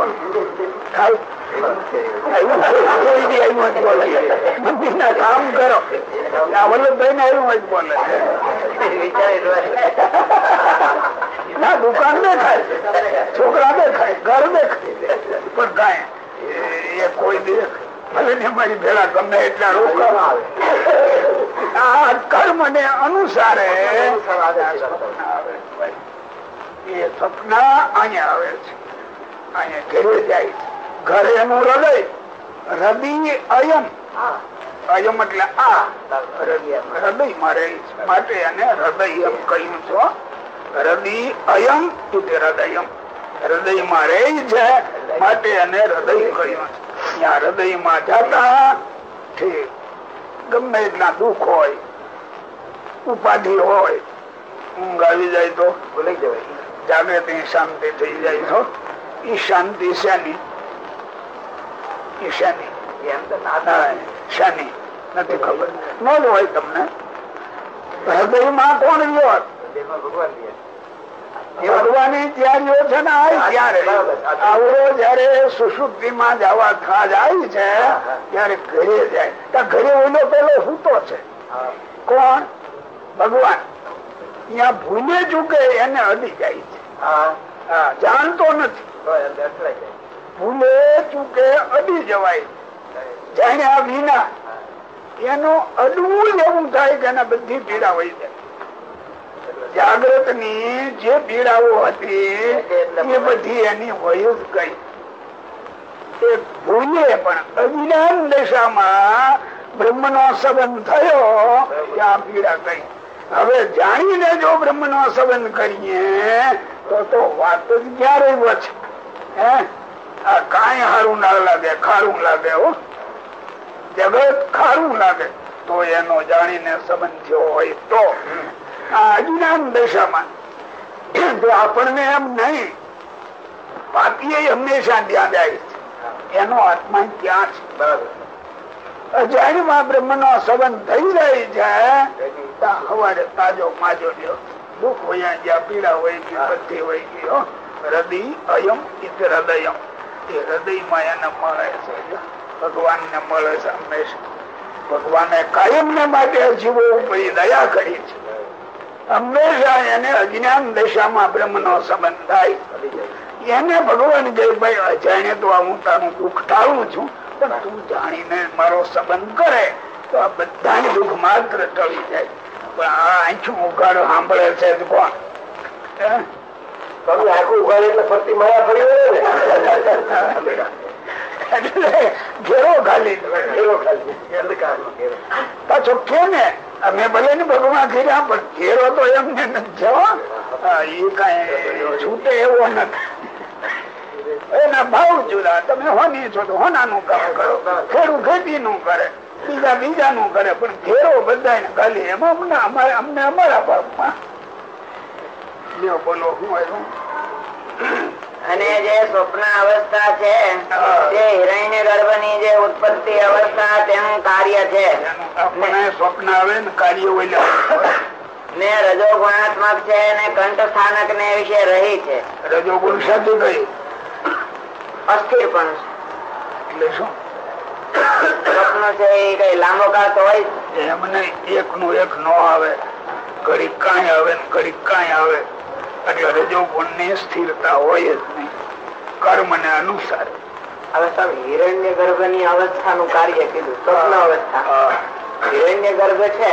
[SPEAKER 1] બોલે. મંદિરના કામ કરો. ને એવું ના દેખાય. છોકરા દેખાય, ઘર દેખાય. પણ કાંઈ, એ કોઈ દે. ભલે ને મારી ભેળા ગમે એટલા રોકાવા આ કર્મ ને અનુસારે એ સપના અહીંયા આવે છે. અહીંયા ઘરે જાય છે. ઘરે એનું હૃદય હૃદય અયમ. અયમ એટલે આ. હૃદયમાં રહે છે માટે એને હૃદય કહ્યું છો. હૃદય અયમ એટલે હૃદય હૃદય મારે છે, માટે એને હૃદય કહ્યું છે. ત્યાં હૃદયમાં જતા ગમે એટલા દુઃખ હોય, ઉપાધિ હોય, ઊંઘ આવી જાય તો
[SPEAKER 2] ભૂલાઈ જવાય.
[SPEAKER 1] જાગૃતિ શાંતિ થઈ જાય છો એ શાંતિ શાની? એ શેની?
[SPEAKER 2] એમ તો ના
[SPEAKER 1] ના, નથી ખબર. ન જ હોય તમને. હૃદયમાં કોણ રહ્યો? ત્યારીઓ છે ને આ ત્યારે આવડો જયારે સુષુપ્તિ માં જવા થા જાય છે ત્યારે ઘરે જાય. ઘરે ઓલો પેલો સૂતો છે. કોણ? ભગવાન. ત્યાં ભૂલે ચૂકે એને અડી જાય છે. જાણતો નથી. ભૂલે ચૂકે અડી જવાય. જાણ્યા વિના એનું અડવું એવું થાય કે એના બધી પીડા હોય છે. જાગ્રતની જે પીડાઓ હતી એ બધી એની હોય જ ગઈ. એ ભૂલે પણ અજ્ઞાન દશામાં બ્રહ્મ નો સંબંધ થયો ત્યાં પીડા ગઈ. હવે જાણીને જો બ્રહ્મ નો સંબંધ કરીએ, તો તો વાત જ ક્યારે વચ્ચે હે? આ કાંઈ સારું ના લાગે, ખારું લાગે, હો. જગત ખારું લાગે, તો એનો જાણીને સંબંધ થયો હોય તો. આ અજ્ઞાન દશામાં. આપણને એમ નહીં, પાપીએ હંમેશા ધ્યાન જાય છે. એનો આત્મા ક્યાં છે?
[SPEAKER 2] બરાબર.
[SPEAKER 1] અજાણ્યમાં બ્રહ્મ નો સંબંધ થઈ જાય છે. સવારે તાજો માજો લ્યો દુઃખ હોય જ્યાં પીડા હોય કે બધી હોય ગયો હૃદય અયમ ઇત હૃદયમ. એ હૃદયમાં એને મળે છે. ભગવાન ને મળે છે હંમેશા. ભગવાને કાયમ ને માટે જીવો ઉપરી દયા કરી છે. હંમેશા એને અજ્ઞાન દશામાં બ્રહ્મ નો સંબંધ થાય. એને ભગવાન કે ભાઈ અજાણે તો હું તારું દુઃખ ટાળું છું. પણ તું જાણીને મારો સંબંધ કરે તો આ બધા દુઃખ માત્ર ટળી જાય. પણ આ આંખું ઉઘાડો સાંભળે છે જ કોણ?
[SPEAKER 2] આખું એટલે ફરતી મારા ફરી
[SPEAKER 1] ઘેરો ખાલી.
[SPEAKER 2] ઘેરો ખાલી.
[SPEAKER 1] પાછો કે ને અમે ભલે ને ભગવાન કર્યા પણ ઘેરો તો એમને નથી જવા. એ કઈ છૂટે એવો નથી. એના ભાવ જુદા. તમે હોની છો તો હોનાનું કામ કરો. ખેડૂત ખેતી નું કરે. બીજા બીજા નું કરે. પણ ઘેરો બધા ખાલી એમાં અમને અમને અમારા ભાગમાં લ્યો બોલો શું આવ્યું?
[SPEAKER 5] અને જે સ્વપ્ન અવસ્થા છે તે હિરણ્ય ગર્ભની જે ઉત્પત્તિ અવસ્થા તેનું કાર્ય છે.
[SPEAKER 1] આપણે સ્વપ્ન આવે ને કાર્ય હોય
[SPEAKER 5] ને રજો ગુણાત્મક છે ને કંઠ સ્થાનક ને વિશે રહી છે.
[SPEAKER 1] રજોગુણ સાથે ગઈ
[SPEAKER 5] અસ્થિર પણ
[SPEAKER 1] એટલે શું?
[SPEAKER 5] સ્વપ્ન છે એ કઈ લાંબો કાળ તો હોય
[SPEAKER 1] એમને એક નું એક નો આવે ઘડી કાંઈ આવે ને ઘડી કાંઈ આવે. એટલે રજોગુણની સ્થિરતા હોય જ નહીં. કર્મ ને અનુસાર.
[SPEAKER 5] હવે સાહેબ હિરણ્ય ગર્ભની અવસ્થા નું કાર્ય કીધું સ્વપ્ન અવસ્થા. હિરણ્ય ગર્ભ છે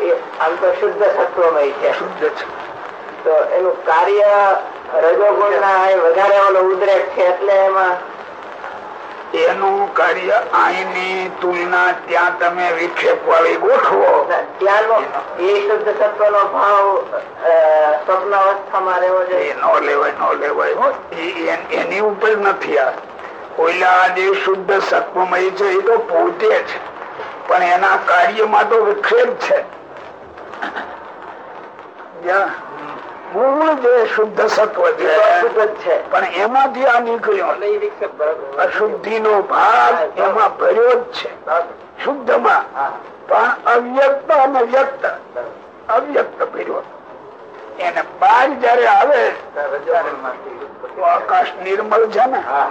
[SPEAKER 5] એ આમ તો શુદ્ધ સત્વમય છે.
[SPEAKER 1] શુદ્ધ છે.
[SPEAKER 5] તો એનું કાર્ય રજોગુણ ના વધારે ઓલો ઉદ્રેક છે એટલે એમાં
[SPEAKER 1] એનું કાર્ય અહીંની તુલના ત્યાં તમે વિક્ષેપ વાળી ગોઠવો
[SPEAKER 2] ત્યાંનો એ શુદ્ધ તત્વ નો ભાવ સ્વપ્ન અવસ્થામાં રહેવો જોઈએ.
[SPEAKER 1] નો લેવાય નો લેવાય. હો. એ- એ- એની ઉપર નથી આ. ઓલા જે શુદ્ધ સત્વમય છે એ તો પોતે જ. પણ એના કાર્યમાં તો વિક્ષેપ છે. જ્યાં મૂળ જે શુદ્ધ સત્વ છે. પણ એમાંથી આ નીકળ્યો. અશુદ્ધિ નો ભાગ એમાં ભર્યો જ છે. શુદ્ધમાં પણ અવ્યક્ત અને વ્યક્ત. અવ્યક્ત ભર્યો. એને બહાર જયારે આવે તો આકાશ નિર્મળ છે ને?
[SPEAKER 2] હા.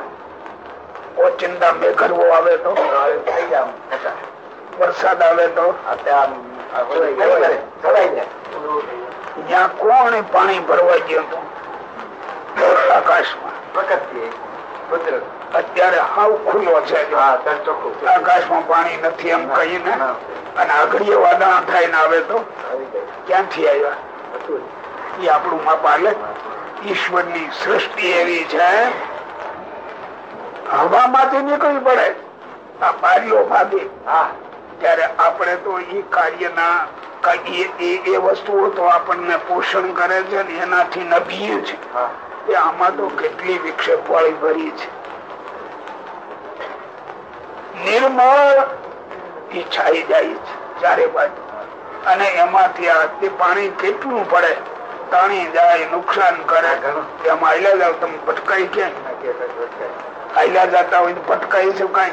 [SPEAKER 1] ઓચિંતા મેઘરવો આવે તો. વરસાદ આવે તો?
[SPEAKER 2] જાય.
[SPEAKER 1] કોણ પાણી ભરવા ગયો હતું? આકાશમાં. અત્યારે હાવ ખુલ્લો છે. આકાશમાં પાણી નથી એમ કહીને. અને આગળ વાદળા થાય ને આવે તો? ક્યાંથી આવ્યા? એ આપણું માપ હાલે ઈશ્વરની સૃષ્ટિ એવી છે. હવામાંથી નીકળવી પડે. આ બારીઓ ભાગી.
[SPEAKER 2] હા.
[SPEAKER 1] ત્યારે આપણે તો એ કાર્યના એ- વસ્તુઓ તો આપણને પોષણ કરે છે ને એનાથી નભીએ છે. એ આમાં તો કેટલી વિક્ષેપ વાળી ભરી છે. નિર્મળ એ છાઈ જાય છે ચારે બાજુ. અને એમાંથી આ તે પાણી કેટલું પડે તાણી જાય નુકસાન કરે. એમાં આયલા જાવ તમે પટકાઈ ક્યાં આયલા જતા હોય તો પટકાઈ છે કઈ?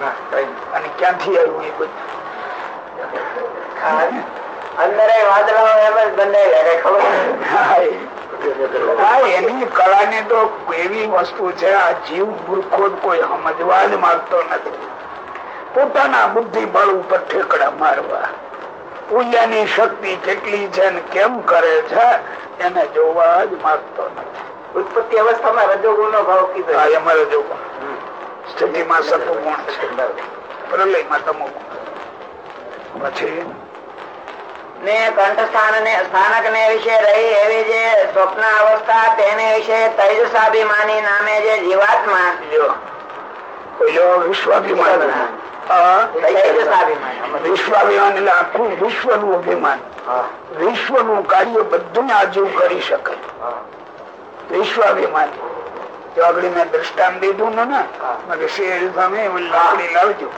[SPEAKER 2] ના,
[SPEAKER 1] અને ક્યાંથી આવ્યું એ બધું
[SPEAKER 2] અંદર વાદળાઓ એમ જ બંધાઈ ખબર
[SPEAKER 1] હા, એ- હા તો એવી વસ્તુ છે આ જીવ મૂર્ખો કોઈ સમજવા જ માંગતો નથી પોતાના બુદ્ધિ બળ ઉપર ઠેકડા મારવા પૂજાની શક્તિ કેટલી છે ને કેમ કરે છે એને જોવા જ માંગતો નથી
[SPEAKER 2] ઉત્પત્તિ અવસ્થામાં રજોગુણ નો ભાવ કીધો.
[SPEAKER 1] એમાં જોવું સ્થિતિમાં સત્વગુણ છે. પ્રલયમાં તમો. પછી?
[SPEAKER 5] ને કંઠસ્થાન ને સ્થાનક ને વિશે રહી એવી જે સ્વપ્ન અવસ્થા તેને વિશે તૈજસાભિમાની નામે જે જીવાત્મા
[SPEAKER 1] વિશ્વાભિમાન. વિશ્વાભિમાન એટલે આખું વિશ્વનું અભિમાન.
[SPEAKER 2] હા.
[SPEAKER 1] વિશ્વનું કાર્ય બધું આજીવ કરી શકે.
[SPEAKER 2] હા.
[SPEAKER 1] વિશ્વાભિમાન. આગળ મેં દ્રષ્ટાંત દીધું ને ને શેરી સામે લાકડી લાવજો.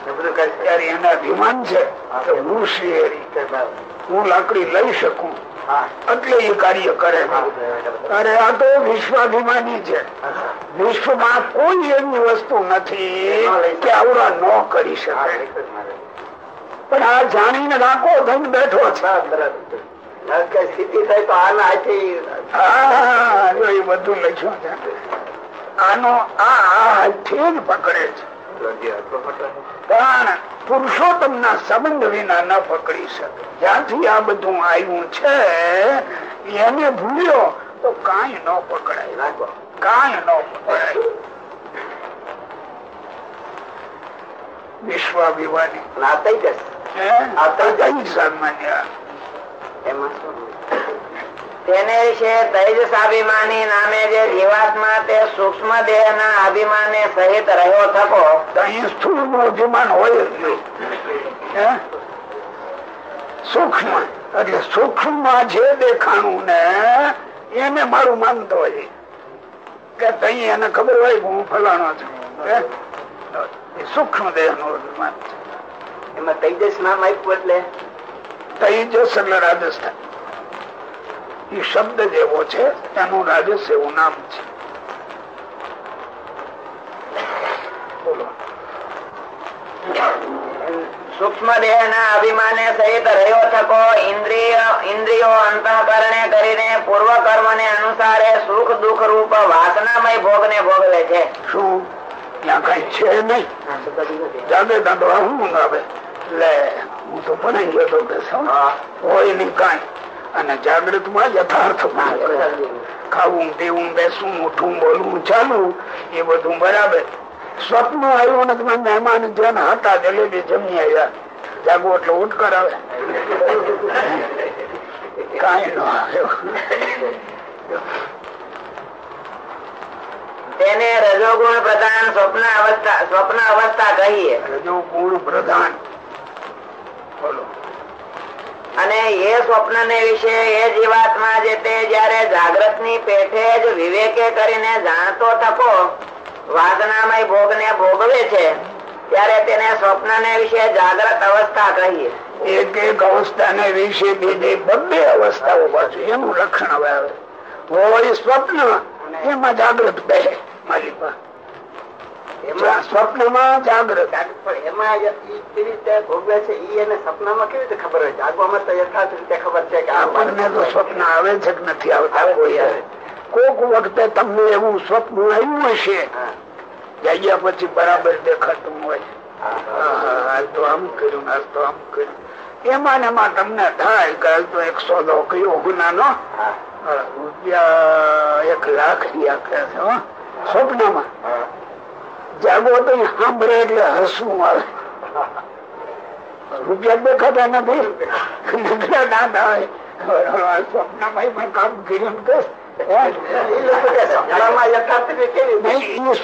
[SPEAKER 1] ત્યારે એના અભિમાન છે. કે હું શેરી હું લાકડી લઈ શકું. એટલે એ કાર્ય કરે. અરે આ તો વિશ્વાભિમાની છે. વિશ્વમાં કોઈ એવી વસ્તુ નથી કે આવડા ન કરી
[SPEAKER 2] શકાય
[SPEAKER 1] શકે. પણ આ જાણીને રાખો ધન બેઠો છે.
[SPEAKER 2] સ્થિતિ થાય તો આના
[SPEAKER 1] બધું લખ્યું છે. આનો આ જ પકડે છે. પણ પુરુષોત્તમના સંબંધ વિના ન પકડી શકે. જ્યાંથી આ બધું આવ્યું છે એને ભૂલ્યો તો કાંઈ ન પકડાય. કાંઈ ન પકડાય. વિશ્વાભિમાની.
[SPEAKER 2] ના
[SPEAKER 1] કઈ સામાન્ય.
[SPEAKER 2] એમાં શું
[SPEAKER 5] તેને વિશે તૈજસાભિમાની નામે જે જીવાત્મા તે સૂક્ષ્મ દેહ ના અભિમાને સહિત રહ્યો થકો
[SPEAKER 1] અહીં સ્થૂળનું અભિમાન હોય જ નહીં સૂક્ષ્મ એટલે સૂક્ષ્મમાં જે દેખાણું ને એને મારું માનતો હોય. કે તઈ એને ખબર હોય હું ફલાણો છું. સૂક્ષ્મ દેહનું અભિમાન
[SPEAKER 2] એમાં તેજસ નામ આપ્યું એટલે?
[SPEAKER 1] તૈજસ એટલે રાજસ્થાન. એ શબ્દ જેવો છે એનું રાજસ એવું નામ છે.
[SPEAKER 5] સૂક્ષ્મ દેહ ના અભિમાને સહિત રહ્યો થકો ઇન્દ્રિય ઇન્દ્રિયો અંતઃકરણે કરીને પૂર્વ કર્મ ને અનુસારે સુખ દુઃખ રૂપ વાસનામય ભોગ ને ભોગવે છે.
[SPEAKER 1] શું? ત્યાં કઈ છે નહીં? જાગે હું આવે. લે હું તો ભણાઈ ગયો તો કે હોય નહીં કાંઈ. અને જાગૃતમાં યથાર્થ ખાવું પીવું બેસવું ઉઠવું બોલવું ચાલવું એ બધું બરાબર. સ્વપ્ન આવ્યું ને તમે મહેમાન જેને હતા જલેબી જમી આવ્યા. જાગો એટલે ઉઠ કરાવે કઈ ન આવ્યો
[SPEAKER 5] તેને રજોગુણ પ્રધાન સ્વપ્ન અવસ્થા સ્વપ્ન અવસ્થા કહીએ.
[SPEAKER 1] રજોગુણ પ્રધાન. બોલો.
[SPEAKER 5] અને એ સ્વપ્ન ને વિશે, એ જીવાત્મા જે તે જયારે જાગ્રતની પેઠે જ વિવેકે કરીને જાણતો થકો વાદનામય ભોગ ને ભોગવે છે, ત્યારે તેને સ્વપ્ન ને વિશે જાગ્રત અવસ્થા કહીએ.
[SPEAKER 1] એક એક અવસ્થા ને વિશે બીજી બબ્બે અવસ્થાઓ પાછું એનું લક્ષણ આવે. હોય સ્વપ્ન, એમાં જાગૃત મારી માલિકા
[SPEAKER 2] એમાં
[SPEAKER 1] સ્વપ્નમાં જાગૃત
[SPEAKER 2] પણ એમાં કેવી રીતે ભોગવે છે એ એને સપનામાં કેવી રીતે ખબર હોય જાગવામાં તો યથાર્થ રીતે ખબર છે કે આ
[SPEAKER 1] આપણને તો સ્વપ્ન આવે છે કે નથી આવતા કોઈ કોક વખતે તમને એવું સ્વપ્ન આવ્યું હશે. જાગ્યા પછી બરાબર દેખાતું હોય તો આમ કર્યું ને આજ તો આમ કર્યું એમાં ને એમાં તમને થાય કે હાલ તો એક સોદો કયો ગુનાનો
[SPEAKER 2] હા.
[SPEAKER 1] રૂપિયા એક લાખ રૂપિયા આખરે છે. સ્વપ્નમાં
[SPEAKER 2] હા.
[SPEAKER 1] જાગો તો સાંભળે એટલે હસવું આવે. રૂપિયા દેખાતા નથી. નકરા દાંત આવે સ્વપ્નમાં પણ કામ કર્યું કે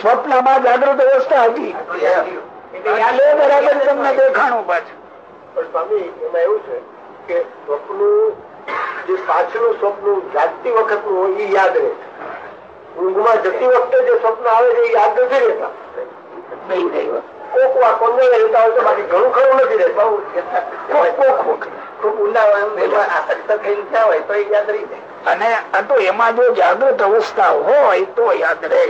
[SPEAKER 1] સ્વપ્નમાં જાગૃત અવસ્થા હતી. બરાબર તમને દેખાણું પાછું.
[SPEAKER 2] પણ સ્વામી એમાં એવું છે કે સ્વપ્ન જે પાછલું સ્વપ્ન જાગતી વખતનું હોય એ યાદ રહે. ઊંઘમાં જતી વખતે જે સ્વપ્ન આવે છે એ યાદ નથી રહેતા.
[SPEAKER 1] નહીં રહ્યો
[SPEAKER 2] કોક કોને રહેતા હોય તો બાકી ઘણું ખરું નથી રહે બહુ
[SPEAKER 1] કોક કોક. વખત.
[SPEAKER 2] ખૂબ ઊંડા હોય એમ એમાં આસક્ત થઈને થયા હોય તો યાદ રહી જાય.
[SPEAKER 1] અને તો એમાં જો જાગૃત અવસ્થા હોય તો યાદ રહે.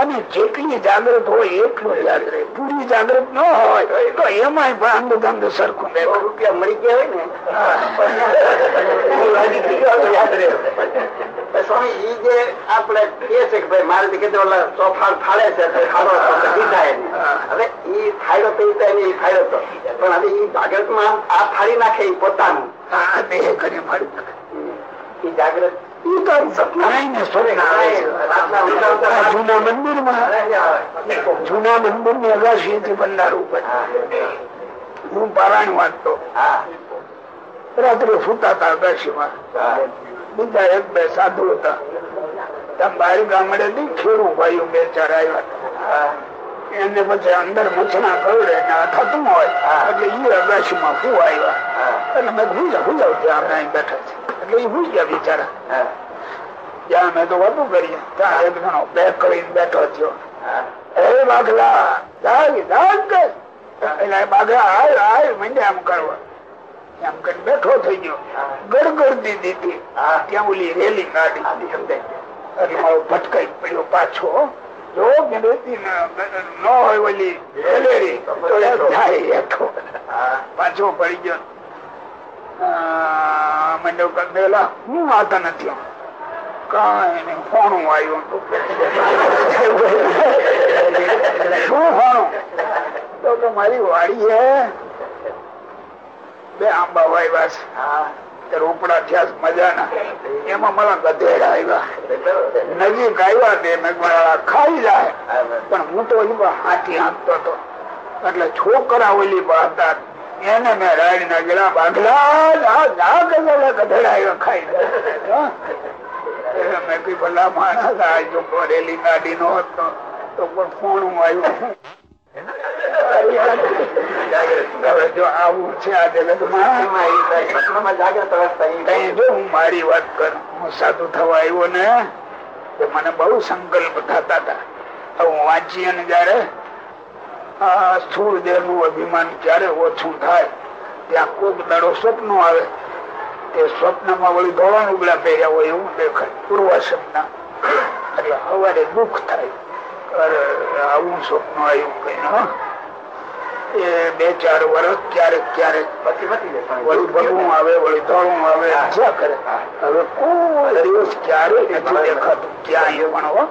[SPEAKER 1] અને જેટલી જાગૃત હોય એટલું યાદ રહે. પૂરી જાગૃત ન હોય તો એમાં અંગ અંગ સરખું બે
[SPEAKER 2] રૂપિયા મળી ગયા હોય ને યાદ રહે. સ્વામી ઈ જે આપણે કહે છે કે ભાઈ મારે દીકરી ઓલા ચોફાળ ફાળે છે હવે ઈ ફાયદો તો એને ઈ ફાયદો તો. પણ હવે ઈ જાગ્રતમાં આ ફાડી નાખે ઈ પોતાનું. ઈ જાગ્રત જૂના મંદિર
[SPEAKER 1] આ જૂના મંદિરની અગાશી થી બંધાર ઉપર. હું. પારાયણ વાંચતો. રાત્રે સુતા હતા અગાશીમાં. બીજા એક બે સાધુ હતા. ત્યાં ગામડે થી ખેડૂ ભાઈઓ બે ચાર આવ્યા. એને પછી અંદર કરડે આ થતું હોય. એટલે ઈ અગાશીમાં શું આવ્યા. એટલે મેં ભૂજા ભૂજાવ ત્યાં અમે અહીં બેઠા છે. એટલે એ ભૂજ ગયા બિચારા. ત્યાં અમે તો વાતું કરીએ. ત્યાં એક ઘણો બે કરીને બેઠો થયો. એ જાગ એટલે બાગલા આય આય મંડ્યા આમ કરવા. બેઠો થઈ ગયો. ગડગડ દીધી. ત્યાં ઓલી રેલી કાઢી. એટલે મારો ભટકાઈ પડ્યો પાછો જો ન હોય ઓલી રેલેરી તો થાય પાછો પડી ગયો. મને પેલા હું વાતા નથી કાંઈ ફોણું આવ્યું. શું ફોણું? તો મારી વાડી હે. બે આંબા વાવ્યા છે. રોપડા થયા મજાના. એમાં મારા ગધેડા આવ્યા. નજીક આવ્યા તે મેઘવાળા ખાઈ જાય. પણ હું તો હાથી હાંકતો હતો. એટલે છોકરા ઓલી હતા. એને મેં રાડી ના ગયેલા ગધેડા ગધેડા આવ્યા ખાઈ જાય. મેં કઈ ભલા માણસ આ જો રેલી ગાડી નો હતો. તો પણ ફોન આવ્યું? મારી વાત કર, હું સાધુ થવા આવ્યો ને મને બહુ સંકલ્પ થતા હતા. હું વાંચી અને જયારે, આ સ્થૂળ દેહનું અભિમાન ક્યારે ઓછું થાય, ત્યાં કોક દાડો સ્વપ્ન આવે. એ સ્વપ્નમાં વળી ધોરણ ઉગડા પહેર્યા હોય એવું દેખાય, પૂર્વ સ્વપ્ન એટલે સવારે દુઃખ થાય. અરે, આવું સ્વપ્ન આવ્યું કઈ એ બે ચાર વર્ષ ક્યારેક ક્યારેક. વળી ભગવું આવે વળી ધોળું આવે કરે. હવે કોઈ દિવસ ક્યારે નથી દેખાતું. ક્યાંય પણ હો.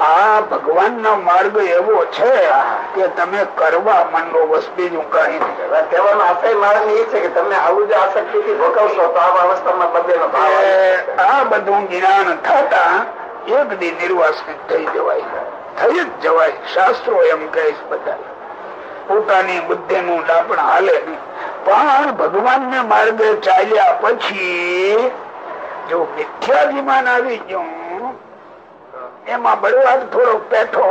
[SPEAKER 1] આ ભગવાન નો માર્ગ એવો છે કે તમે કરવા માંડો બસ બીજું કઈ નહીં.
[SPEAKER 2] હવે કહેવાનો આશય માણસ એ છે કે તમે આવું જો આસક્તિ થી ભોગવશો તો આવા અવસ્થામાં.
[SPEAKER 1] એ આ બધું જ્ઞાન થતા એક દી નિર્વાસિત થઈ જવાય. થઈ જ જવાય. શાસ્ત્રો એમ કહે બધા. પોતાની બુદ્ધિ નું ડાપણ હાલે નહીં. પણ ભગવાન ને માર્ગે ચાલ્યા પછી જો મિથ્યાભિમાન આવી ગયું, એમાં બળવાદ થોડો પેઠો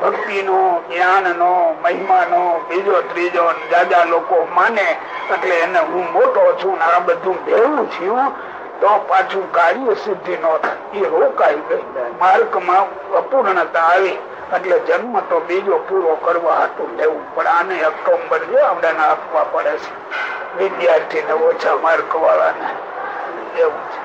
[SPEAKER 1] ભક્તિ નો જ્ઞાન નો મહિમા નો બીજો ત્રીજો જાજા લોકો માને, એટલે એને હું મોટો છું આ બધું ભેવું છું તો પાછું કાર્ય સિદ્ધિ નો થાય એ રોકાઈ ગઈ માર્ગમાં અપૂર્ણતા આવી. એટલે જન્મ તો બીજો પૂરો કરવા હતું લેવું પણ આને ઓક્ટોમ્બર જે આપડાને આપવા પડે છે. વિદ્યાર્થી ને ઓછા માર્ક વાળાને. એવું છે.